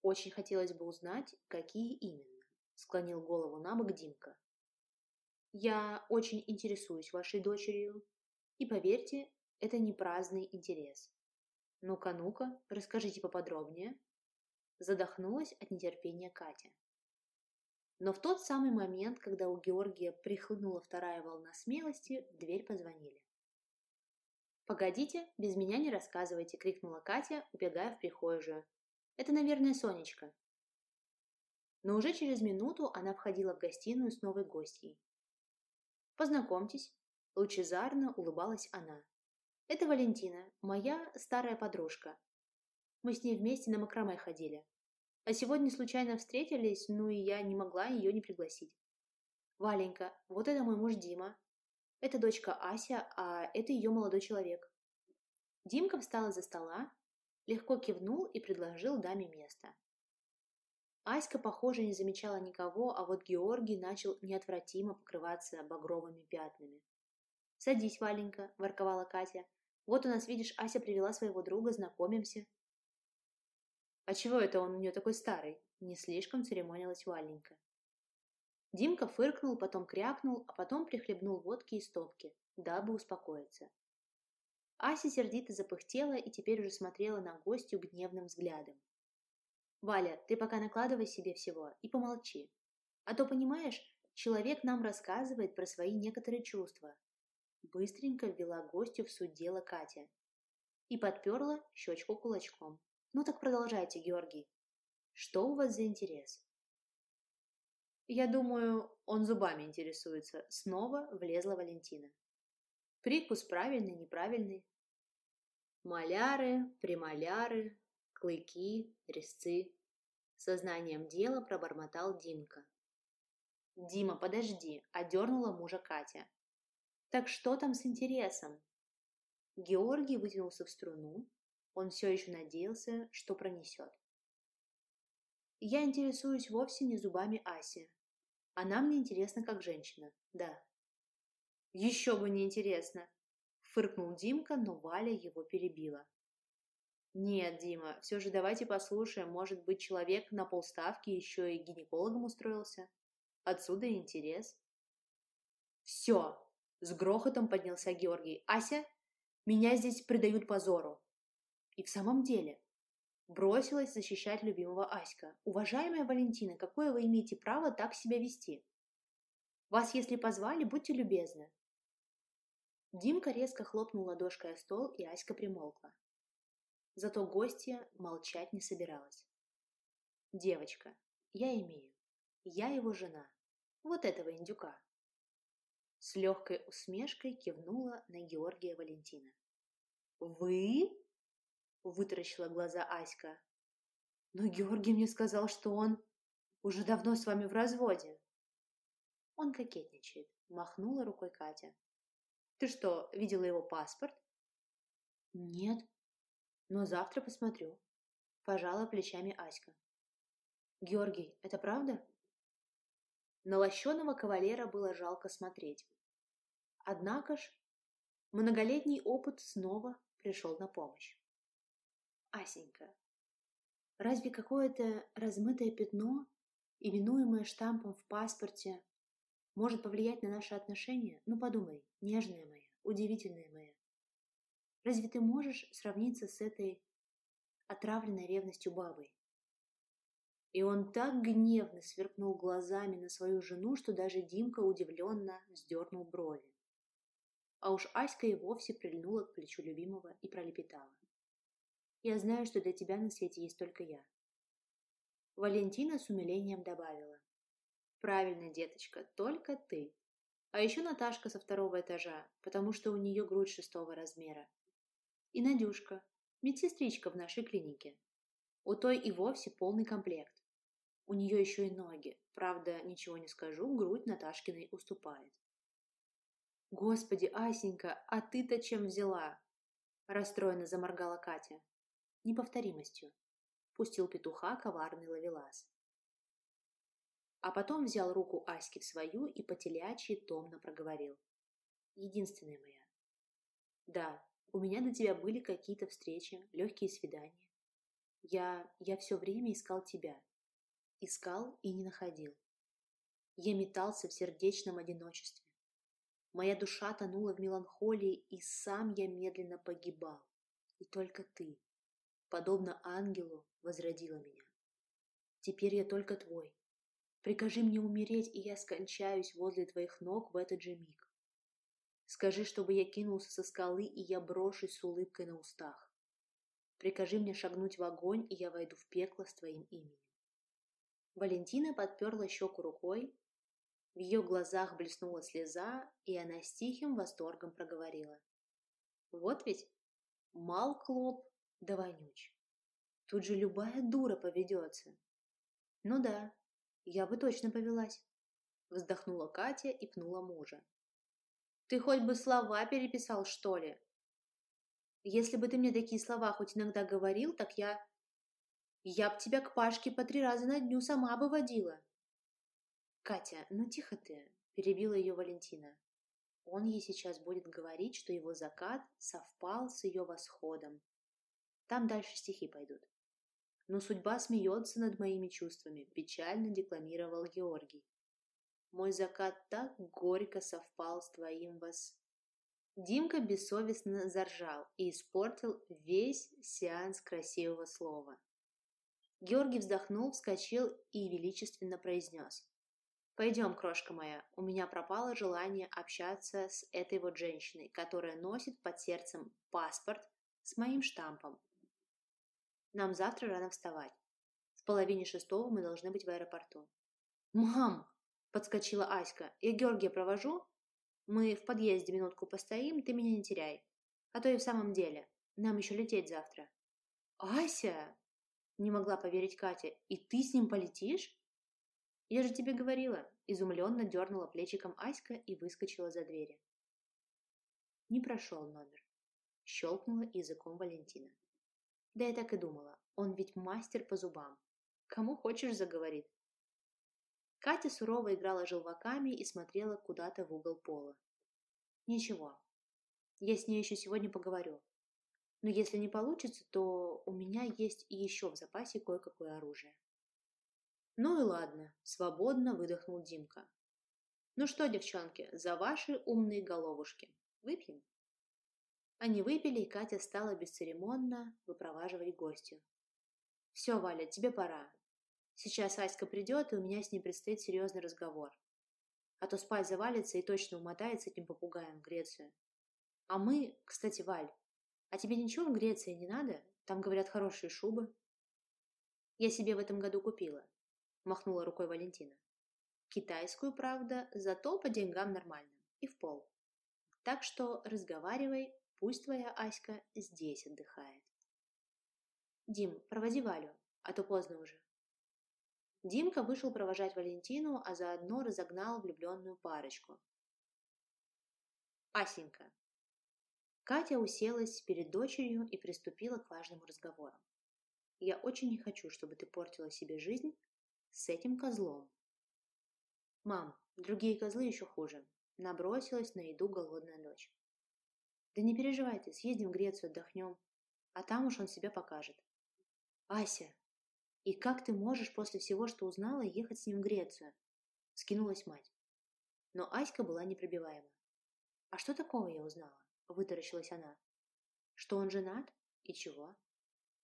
Очень хотелось бы узнать, какие именно, склонил голову на бок Димка. Я очень интересуюсь вашей дочерью, и поверьте, это не праздный интерес. Ну-ка, ну-ка, расскажите поподробнее. Задохнулась от нетерпения Катя. Но в тот самый момент, когда у Георгия прихлынула вторая волна смелости, в дверь позвонили. «Погодите, без меня не рассказывайте!» – крикнула Катя, убегая в прихожую. «Это, наверное, Сонечка». Но уже через минуту она входила в гостиную с новой гостьей. «Познакомьтесь», – лучезарно улыбалась она. «Это Валентина, моя старая подружка. Мы с ней вместе на макраме ходили. А сегодня случайно встретились, ну и я не могла ее не пригласить. Валенька, вот это мой муж Дима, это дочка Ася, а это ее молодой человек. Димка встал из-за стола, легко кивнул и предложил даме место. Аська, похоже, не замечала никого, а вот Георгий начал неотвратимо покрываться багровыми пятнами. «Садись, Валенька», – ворковала Катя. «Вот у нас, видишь, Ася привела своего друга, знакомимся». «А чего это он у нее такой старый?» – не слишком церемонилась Валенька. Димка фыркнул, потом крякнул, а потом прихлебнул водки из стопки, дабы успокоиться. Ася сердито запыхтела и теперь уже смотрела на гостю гневным взглядом. «Валя, ты пока накладывай себе всего и помолчи. А то, понимаешь, человек нам рассказывает про свои некоторые чувства». Быстренько ввела гостю в суть дела Катя. И подперла щечку кулачком. «Ну так продолжайте, Георгий. Что у вас за интерес?» Я думаю, он зубами интересуется. Снова влезла Валентина. Прикус правильный, неправильный. Маляры, премоляры, клыки, резцы. Сознанием дела пробормотал Димка. «Дима, подожди!» – одернула мужа Катя. «Так что там с интересом?» Георгий вытянулся в струну. Он все еще надеялся, что пронесет. Я интересуюсь вовсе не зубами Аси. Она мне интересна как женщина, да. Еще бы не интересно, фыркнул Димка, но Валя его перебила. Нет, Дима, все же давайте послушаем, может быть, человек на полставки еще и гинекологом устроился. Отсюда интерес. Все, с грохотом поднялся Георгий. Ася, меня здесь предают позору. И в самом деле, Бросилась защищать любимого Аська. «Уважаемая Валентина, какое вы имеете право так себя вести? Вас, если позвали, будьте любезны». Димка резко хлопнул ладошкой о стол, и Аська примолкла. Зато гостья молчать не собиралась. «Девочка, я имею. Я его жена. Вот этого индюка». С легкой усмешкой кивнула на Георгия Валентина. «Вы?» – вытаращила глаза Аська. «Но Георгий мне сказал, что он уже давно с вами в разводе». «Он кокетничает», – махнула рукой Катя. Ты что, видела его паспорт? Нет. Но завтра посмотрю. Пожала плечами Аська. Георгий, это правда? На лощеного кавалера было жалко смотреть. Однако ж, многолетний опыт снова пришел на помощь. Асенька, разве какое-то размытое пятно, именуемое штампом в паспорте, может повлиять на наши отношения? Ну подумай, нежная моя, удивительная моя. Разве ты можешь сравниться с этой отравленной ревностью бабой? И он так гневно сверкнул глазами на свою жену, что даже Димка удивленно вздернул брови. А уж Аська и вовсе прильнула к плечу любимого и пролепетала. «Я знаю, что для тебя на свете есть только я». Валентина с умилением добавила. Правильно, деточка, только ты. А еще Наташка со второго этажа, потому что у нее грудь шестого размера. И Надюшка, медсестричка в нашей клинике. У той и вовсе полный комплект. У нее еще и ноги. Правда, ничего не скажу, грудь Наташкиной уступает. «Господи, Асенька, а ты-то чем взяла?» Расстроенно заморгала Катя. «Неповторимостью», — пустил петуха коварный ловелас а потом взял руку Аськи в свою и по телячьи томно проговорил. «Единственная моя. Да, у меня до тебя были какие-то встречи, легкие свидания. Я... я все время искал тебя. Искал и не находил. Я метался в сердечном одиночестве. Моя душа тонула в меланхолии, и сам я медленно погибал. И только ты, подобно ангелу, возродила меня. Теперь я только твой, Прикажи мне умереть, и я скончаюсь возле твоих ног в этот же миг. Скажи, чтобы я кинулся со скалы, и я брошусь с улыбкой на устах. Прикажи мне шагнуть в огонь, и я войду в пекло с твоим именем. Валентина подперла щеку рукой, в ее глазах блеснула слеза, и она с тихим восторгом проговорила. Вот ведь мал клоп да вонюч. Тут же любая дура поведется. Ну да, я бы точно повелась. Вздохнула Катя и пнула мужа. Ты хоть бы слова переписал, что ли? Если бы ты мне такие слова хоть иногда говорил, так я... Я б тебя к Пашке по три раза на дню сама бы водила. Катя, ну тихо ты, перебила ее Валентина. Он ей сейчас будет говорить, что его закат совпал с ее восходом. Там дальше стихи пойдут. Но судьба смеется над моими чувствами, печально декламировал Георгий. Мой закат так горько совпал с твоим вос... Димка бессовестно заржал и испортил весь сеанс красивого слова. Георгий вздохнул, вскочил и величественно произнес. «Пойдем, крошка моя, у меня пропало желание общаться с этой вот женщиной, которая носит под сердцем паспорт с моим штампом, нам завтра рано вставать. В половине шестого мы должны быть в аэропорту. «Мам!» – подскочила Аська. «Я Георгия провожу? Мы в подъезде минутку постоим, ты меня не теряй. А то и в самом деле. Нам еще лететь завтра». «Ася!» – не могла поверить Катя. «И ты с ним полетишь?» «Я же тебе говорила!» – изумленно дернула плечиком Аська и выскочила за двери. Не прошел номер. Щелкнула языком Валентина. Да я так и думала. Он ведь мастер по зубам. Кому хочешь, заговорит. Катя сурово играла желваками и смотрела куда-то в угол пола. Ничего. Я с ней еще сегодня поговорю. Но если не получится, то у меня есть еще в запасе кое-какое оружие. Ну и ладно, свободно выдохнул Димка. Ну что, девчонки, за ваши умные головушки. Выпьем? Они выпили, и Катя стала бесцеремонно выпроваживать гостю. «Все, Валя, тебе пора. Сейчас Аська придет, и у меня с ней предстоит серьезный разговор. А то спать завалится и точно умотает с этим попугаем в Грецию. А мы, кстати, Валь, а тебе ничего в Греции не надо? Там, говорят, хорошие шубы. Я себе в этом году купила, махнула рукой Валентина. Китайскую, правда, зато по деньгам нормально. И в пол. Так что разговаривай, пусть твоя Аська здесь отдыхает. Дим, проводи Валю, а то поздно уже. Димка вышел провожать Валентину, а заодно разогнал влюбленную парочку. Асенька. Катя уселась перед дочерью и приступила к важному разговору. «Я очень не хочу, чтобы ты портила себе жизнь с этим козлом». «Мам, другие козлы еще хуже», – набросилась на еду голодная дочь. «Да не переживай ты, съездим в Грецию, отдохнем, а там уж он себя покажет». «Ася, и как ты можешь после всего, что узнала, ехать с ним в Грецию?» – скинулась мать. Но Аська была непробиваема. «А что такого я узнала?» – вытаращилась она. «Что он женат? И чего?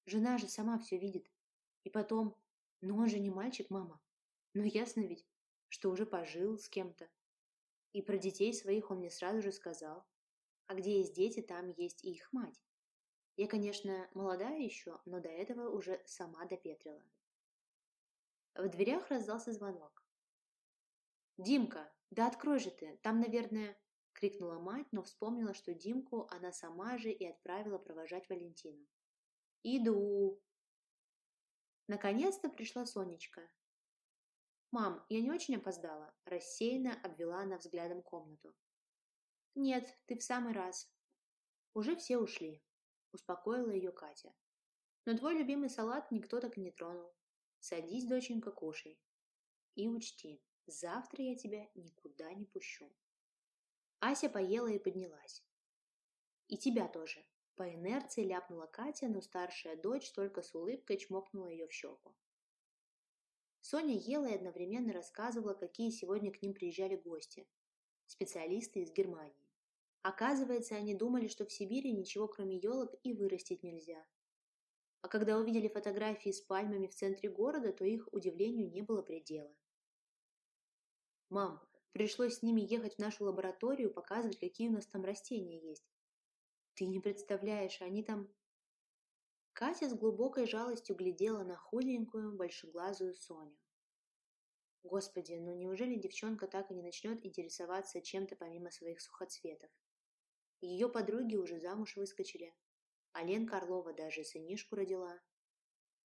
Жена же сама все видит. И потом, ну он же не мальчик, мама. Ну ясно ведь, что уже пожил с кем-то. И про детей своих он мне сразу же сказал. А где есть дети, там есть и их мать. Я, конечно, молодая еще, но до этого уже сама допетрила. В дверях раздался звонок. «Димка, да открой же ты, там, наверное...» — крикнула мать, но вспомнила, что Димку она сама же и отправила провожать Валентину. «Иду!» Наконец-то пришла Сонечка. «Мам, я не очень опоздала», – рассеянно обвела она взглядом комнату. «Нет, ты в самый раз». «Уже все ушли», – успокоила ее Катя. «Но твой любимый салат никто так и не тронул. Садись, доченька, кушай. И учти, завтра я тебя никуда не пущу». Ася поела и поднялась. «И тебя тоже», – по инерции ляпнула Катя, но старшая дочь только с улыбкой чмокнула ее в щеку. Соня ела и одновременно рассказывала, какие сегодня к ним приезжали гости. Специалисты из Германии. Оказывается, они думали, что в Сибири ничего кроме елок и вырастить нельзя. А когда увидели фотографии с пальмами в центре города, то их удивлению не было предела. «Мам, Пришлось с ними ехать в нашу лабораторию, показывать, какие у нас там растения есть. Ты не представляешь, они там... Катя с глубокой жалостью глядела на худенькую, большеглазую Соню. Господи, ну неужели девчонка так и не начнет интересоваться чем-то помимо своих сухоцветов? Ее подруги уже замуж выскочили, а Ленка Орлова даже сынишку родила.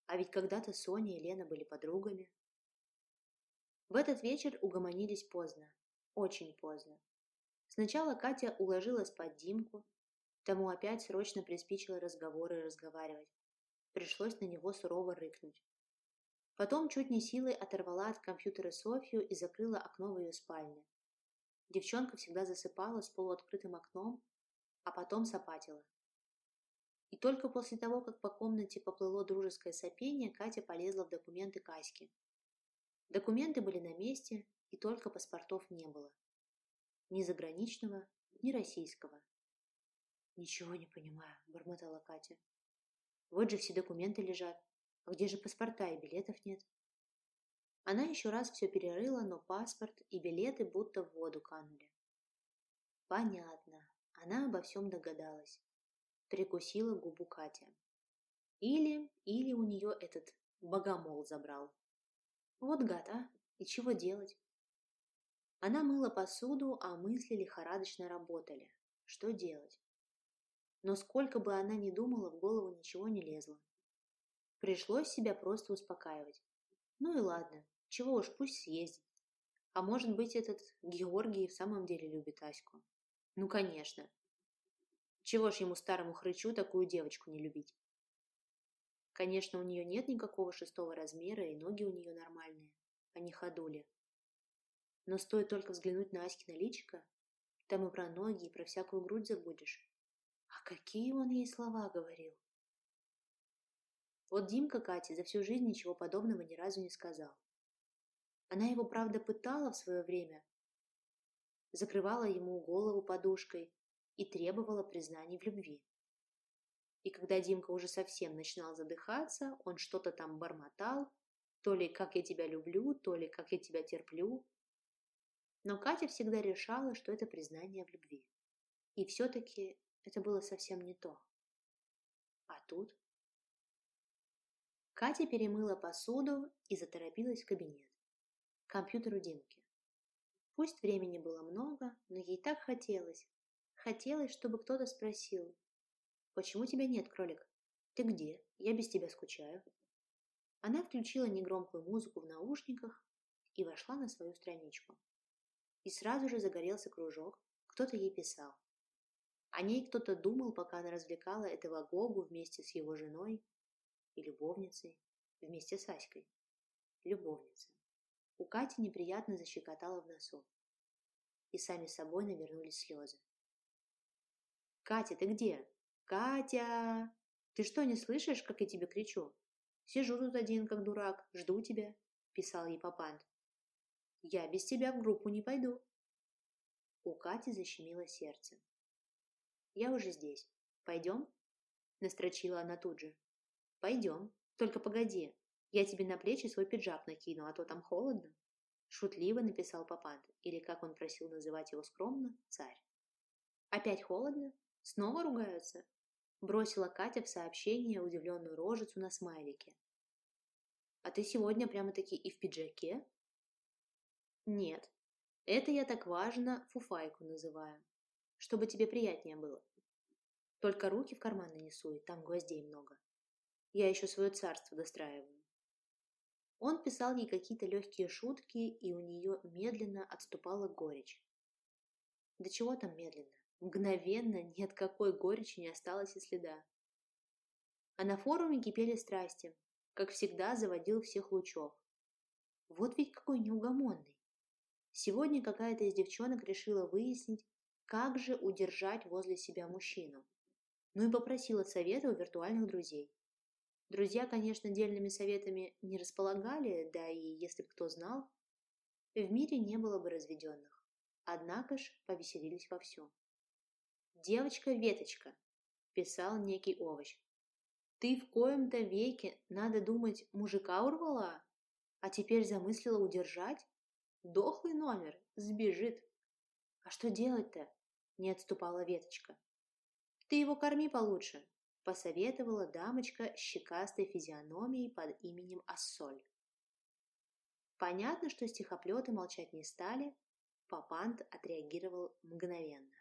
А ведь когда-то Соня и Лена были подругами. В этот вечер угомонились поздно. Очень поздно. Сначала Катя уложила спать Димку. Тому опять срочно приспичило разговоры разговаривать. Пришлось на него сурово рыкнуть. Потом чуть не силой оторвала от компьютера Софью и закрыла окно в ее спальне. Девчонка всегда засыпала с полуоткрытым окном, а потом сопатила. И только после того, как по комнате поплыло дружеское сопение, Катя полезла в документы Каськи. Документы были на месте, и только паспортов не было. Ни заграничного, ни российского. «Ничего не понимаю», – бормотала Катя. «Вот же все документы лежат. А где же паспорта и билетов нет?» Она еще раз все перерыла, но паспорт и билеты будто в воду канули. Понятно. Она обо всем догадалась. Прикусила губу Катя. Или, или у нее этот богомол забрал. Вот гад, а? И чего делать? Она мыла посуду, а мысли лихорадочно работали. Что делать? Но сколько бы она ни думала, в голову ничего не лезло. Пришлось себя просто успокаивать. Ну и ладно, чего уж пусть съездит. А может быть, этот Георгий в самом деле любит Аську? Ну, конечно. Чего ж ему старому хрычу такую девочку не любить? Конечно, у нее нет никакого шестого размера, и ноги у нее нормальные, а не ходули. Но стоит только взглянуть на Аськина личико, там и про ноги, и про всякую грудь забудешь. А какие он ей слова говорил? Вот Димка Кате за всю жизнь ничего подобного ни разу не сказал. Она его, правда, пытала в свое время, закрывала ему голову подушкой и требовала признаний в любви. И когда Димка уже совсем начинал задыхаться, он что-то там бормотал, то ли «как я тебя люблю», то ли «как я тебя терплю». Но Катя всегда решала, что это признание в любви. И все-таки это было совсем не то. А тут... Катя перемыла посуду и заторопилась в кабинет. К компьютеру Димки. Пусть времени было много, но ей так хотелось. Хотелось, чтобы кто-то спросил. «Почему тебя нет, кролик? Ты где? Я без тебя скучаю». Она включила негромкую музыку в наушниках и вошла на свою страничку. И сразу же загорелся кружок, кто-то ей писал. О ней кто-то думал, пока она развлекала этого Гогу вместе с его женой и любовницей, вместе с Аськой. Любовница. У Кати неприятно защекотало в носу. И сами собой навернулись слезы. «Катя, ты где? Катя! Ты что, не слышишь, как я тебе кричу? Сижу тут один, как дурак, жду тебя», – писал ей Папант. «Я без тебя в группу не пойду». У Кати защемило сердце. «Я уже здесь. Пойдем?» – настрочила она тут же. «Пойдем. Только погоди. Я тебе на плечи свой пиджак накину, а то там холодно». Шутливо написал Папант, или, как он просил называть его скромно, царь. «Опять холодно? Снова ругаются?» Бросила Катя в сообщение удивленную рожицу на смайлике. «А ты сегодня прямо-таки и в пиджаке?» «Нет, это я так важно фуфайку называю, чтобы тебе приятнее было. Только руки в карманы не суй, там гвоздей много. Я еще свое царство достраиваю. Он писал ей какие-то легкие шутки, и у нее медленно отступала горечь. Да чего там медленно? Мгновенно ни от какой горечи не осталось и следа. А на форуме кипели страсти. Как всегда, заводил всех лучев. Вот ведь какой неугомонный. Сегодня какая-то из девчонок решила выяснить, как же удержать возле себя мужчину. Ну и попросила совета у виртуальных друзей. Друзья, конечно, дельными советами не располагали, да и если бы кто знал, в мире не было бы разведенных. Однако ж повеселились вовсю. «Девочка-веточка», – писал некий овощ, – «ты в коем-то веке, надо думать, мужика урвала, а теперь замыслила удержать? Дохлый номер, сбежит. А что делать-то? Не отступала веточка. Ты его корми получше, посоветовала дамочка щекастой физиономией под именем Ассоль. Понятно, что стихоплеты молчать не стали, Папант отреагировал мгновенно.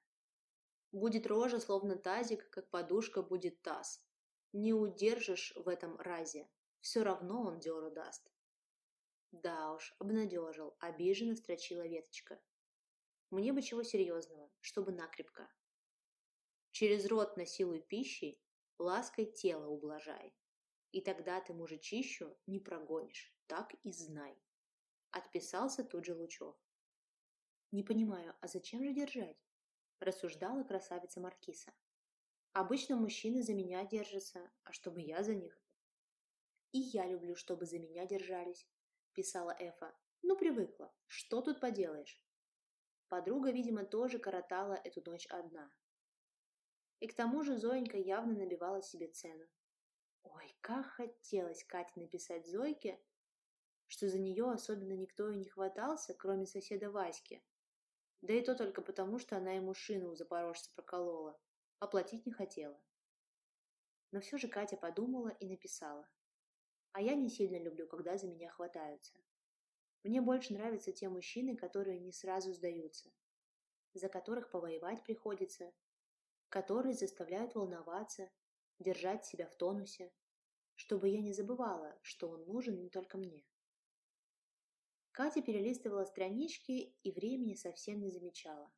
Будет рожа, словно тазик, как подушка будет таз. Не удержишь в этом разе, все равно он дёру даст. Да уж, обнадежил, обиженно строчила веточка. Мне бы чего серьезного, чтобы накрепко. Через рот насилуй пищей, лаской тело ублажай. И тогда ты мужичищу не прогонишь, так и знай. Отписался тут же Лучев. Не понимаю, а зачем же держать? Рассуждала красавица Маркиса. Обычно мужчины за меня держатся, а чтобы я за них. И я люблю, чтобы за меня держались, писала Эфа. Ну, привыкла. Что тут поделаешь? Подруга, видимо, тоже коротала эту ночь одна. И к тому же Зоенька явно набивала себе цену. Ой, как хотелось Кате написать Зойке, что за нее особенно никто и не хватался, кроме соседа Васьки. Да и то только потому, что она ему шину у запорожца проколола, оплатить не хотела. Но все же Катя подумала и написала. А я не сильно люблю, когда за меня хватаются. Мне больше нравятся те мужчины, которые не сразу сдаются, за которых повоевать приходится, которые заставляют волноваться, держать себя в тонусе, чтобы я не забывала, что он нужен не только мне. Катя перелистывала странички и времени совсем не замечала.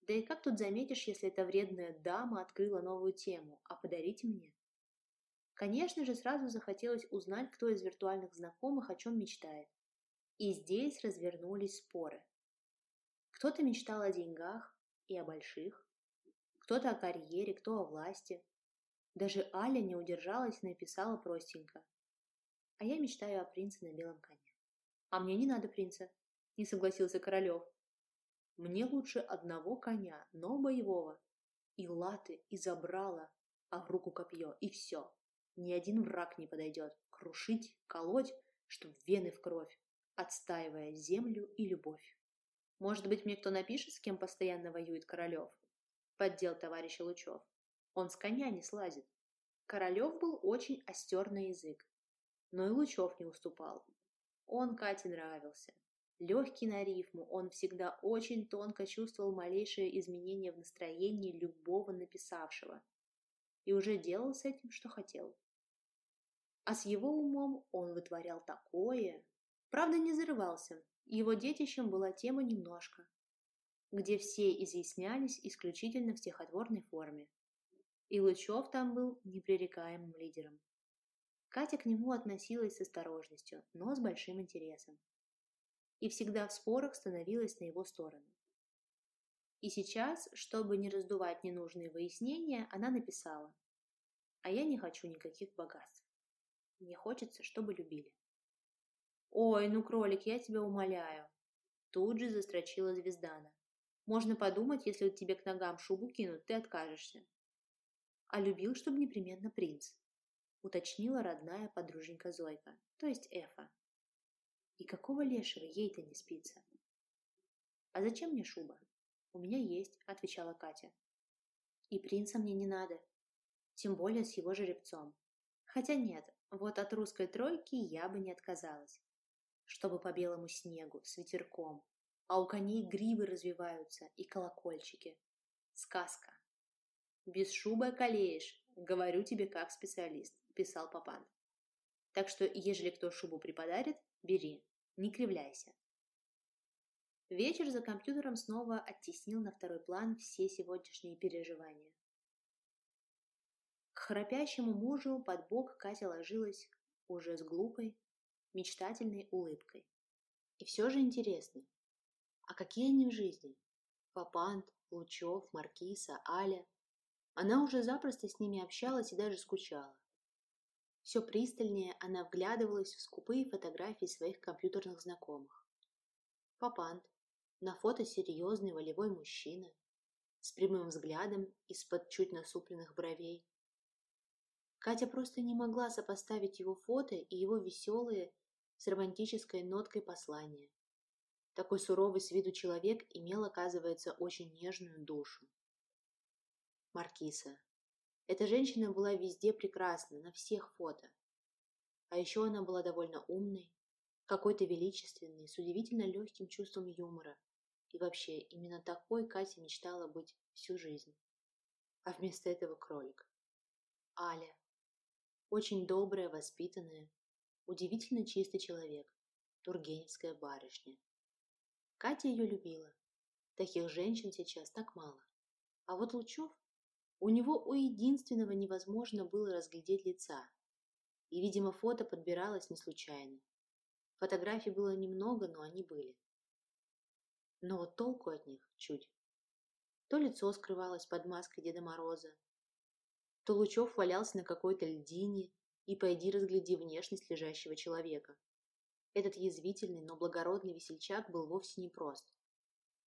Да и как тут заметишь, если эта вредная дама открыла новую тему, а подарите мне? Конечно же, сразу захотелось узнать, кто из виртуальных знакомых о чем мечтает. И здесь развернулись споры. Кто-то мечтал о деньгах и о больших, кто-то о карьере, кто о власти. Даже Аля не удержалась и написала простенько. А я мечтаю о принце на белом коне. А мне не надо принца, не согласился Королев. Мне лучше одного коня, но боевого. И латы, и забрала, а в руку копье, и все. Ни один враг не подойдет. Крушить, колоть, чтоб вены в кровь, отстаивая землю и любовь. Может быть, мне кто напишет, с кем постоянно воюет Королев? — поддел товарища Лучев. «Он с коня не слазит». Королев был очень остер на язык, но и Лучев не уступал. Он Кате нравился. Легкий на рифму, он всегда очень тонко чувствовал малейшие изменения в настроении любого написавшего и уже делал с этим, что хотел. А с его умом он вытворял такое. Правда, не зарывался, его детищем была тема немножко, где все изъяснялись исключительно в стихотворной форме. И Лучев там был непререкаемым лидером. Катя к нему относилась с осторожностью, но с большим интересом. И всегда в спорах становилась на его сторону. И сейчас, чтобы не раздувать ненужные выяснения, она написала «А я не хочу никаких богатств. Мне хочется, чтобы любили». «Ой, ну, кролик, я тебя умоляю!» Тут же застрочила Звездана. «Можно подумать, если вот тебе к ногам шубу кинут, ты откажешься». «А любил, чтобы непременно принц», уточнила родная подруженька Зойка, то есть Эфа. И какого лешего ей-то не спится? А зачем мне шуба? У меня есть, отвечала Катя. И принца мне не надо, тем более с его жеребцом. Хотя нет, вот от русской тройки я бы не отказалась. Чтобы по белому снегу, с ветерком, а у коней гривы развиваются и колокольчики. Сказка. Без шубы околеешь, говорю тебе как специалист писал Папан. Так что, ежели кто шубу преподарит, бери, не кривляйся. Вечер за компьютером снова оттеснил на второй план все сегодняшние переживания. К храпящему мужу под бок Катя ложилась уже с глупой, мечтательной улыбкой. И все же интересно, а какие они в жизни? Папант, Лучев, Маркиса, Аля. Она уже запросто с ними общалась и даже скучала. Все пристальнее она вглядывалась в скупые фотографии своих компьютерных знакомых. Папант. На фото серьезный волевой мужчина. С прямым взглядом из-под чуть насупленных бровей. Катя просто не могла сопоставить его фото и его веселые с романтической ноткой послания. Такой суровый с виду человек имел, оказывается, очень нежную душу. Маркиса. Эта женщина была везде прекрасна, на всех фото. А еще она была довольно умной, какой-то величественной, с удивительно легким чувством юмора. И вообще, именно такой Катя мечтала быть всю жизнь. А вместо этого кролик. Аля. Очень добрая, воспитанная, удивительно чистый человек. Тургеневская барышня. Катя ее любила. Таких женщин сейчас так мало. А вот Лучев у него у единственного невозможно было разглядеть лица. И, видимо, фото подбиралось не случайно. Фотографий было немного, но они были. Но вот толку от них чуть. То лицо скрывалось под маской Деда Мороза, то Лучев валялся на какой-то льдине, и пойди разгляди внешность лежащего человека. Этот язвительный, но благородный весельчак был вовсе не прост.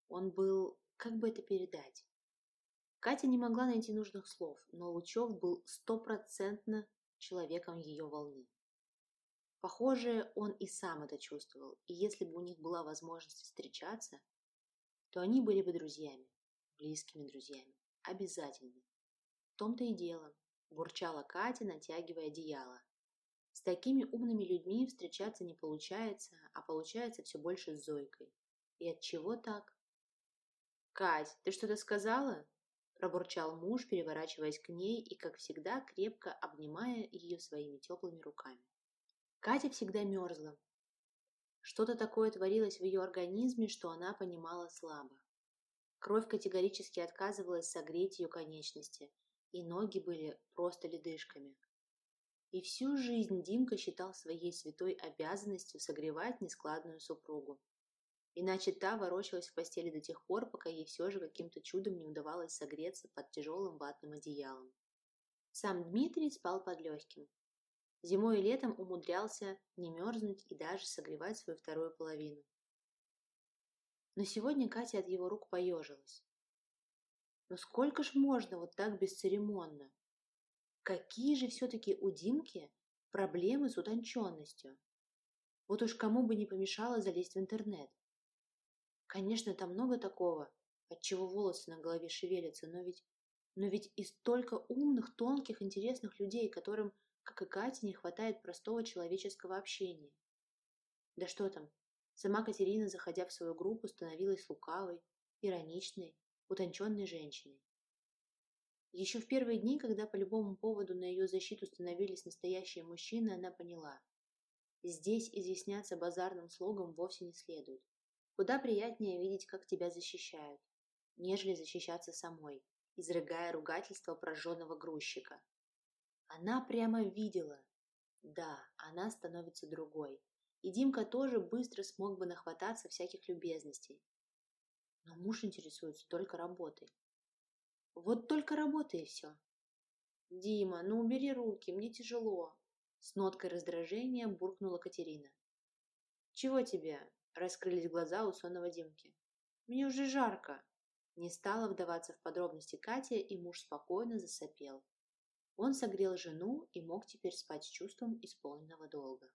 Он был, как бы это передать, Катя не могла найти нужных слов, но Лучев был стопроцентно человеком ее волны. Похоже, он и сам это чувствовал, и если бы у них была возможность встречаться, то они были бы друзьями, близкими друзьями, обязательно. В том-то и дело, бурчала Катя, натягивая одеяло. С такими умными людьми встречаться не получается, а получается все больше с Зойкой. И от чего так? «Кать, ты что-то сказала?» пробурчал муж, переворачиваясь к ней и, как всегда, крепко обнимая ее своими теплыми руками. Катя всегда мерзла. Что-то такое творилось в ее организме, что она понимала слабо. Кровь категорически отказывалась согреть ее конечности, и ноги были просто ледышками. И всю жизнь Димка считал своей святой обязанностью согревать нескладную супругу. Иначе та ворочалась в постели до тех пор, пока ей все же каким-то чудом не удавалось согреться под тяжелым ватным одеялом. Сам Дмитрий спал под легким. Зимой и летом умудрялся не мерзнуть и даже согревать свою вторую половину. Но сегодня Катя от его рук поежилась. Но сколько ж можно вот так бесцеремонно? Какие же все-таки у Димки проблемы с утонченностью? Вот уж кому бы не помешало залезть в интернет. Конечно, там много такого, отчего волосы на голове шевелятся, но ведь... Но ведь и столько умных, тонких, интересных людей, которым, как и Кате, не хватает простого человеческого общения. Да что там, сама Катерина, заходя в свою группу, становилась лукавой, ироничной, утонченной женщиной. Еще в первые дни, когда по любому поводу на ее защиту становились настоящие мужчины, она поняла. Здесь изъясняться базарным слогом вовсе не следует. Куда приятнее видеть, как тебя защищают, нежели защищаться самой, изрыгая ругательство прожженного грузчика. Она прямо видела. Да, она становится другой. И Димка тоже быстро смог бы нахвататься всяких любезностей. Но муж интересуется только работой. Вот только работай и все. Дима, ну убери руки, мне тяжело. С ноткой раздражения буркнула Катерина. Чего тебе? Раскрылись глаза у сонного Димки. Мне уже жарко. Не стала вдаваться в подробности Катя, и муж спокойно засопел. Он согрел жену и мог теперь спать с чувством исполненного долга.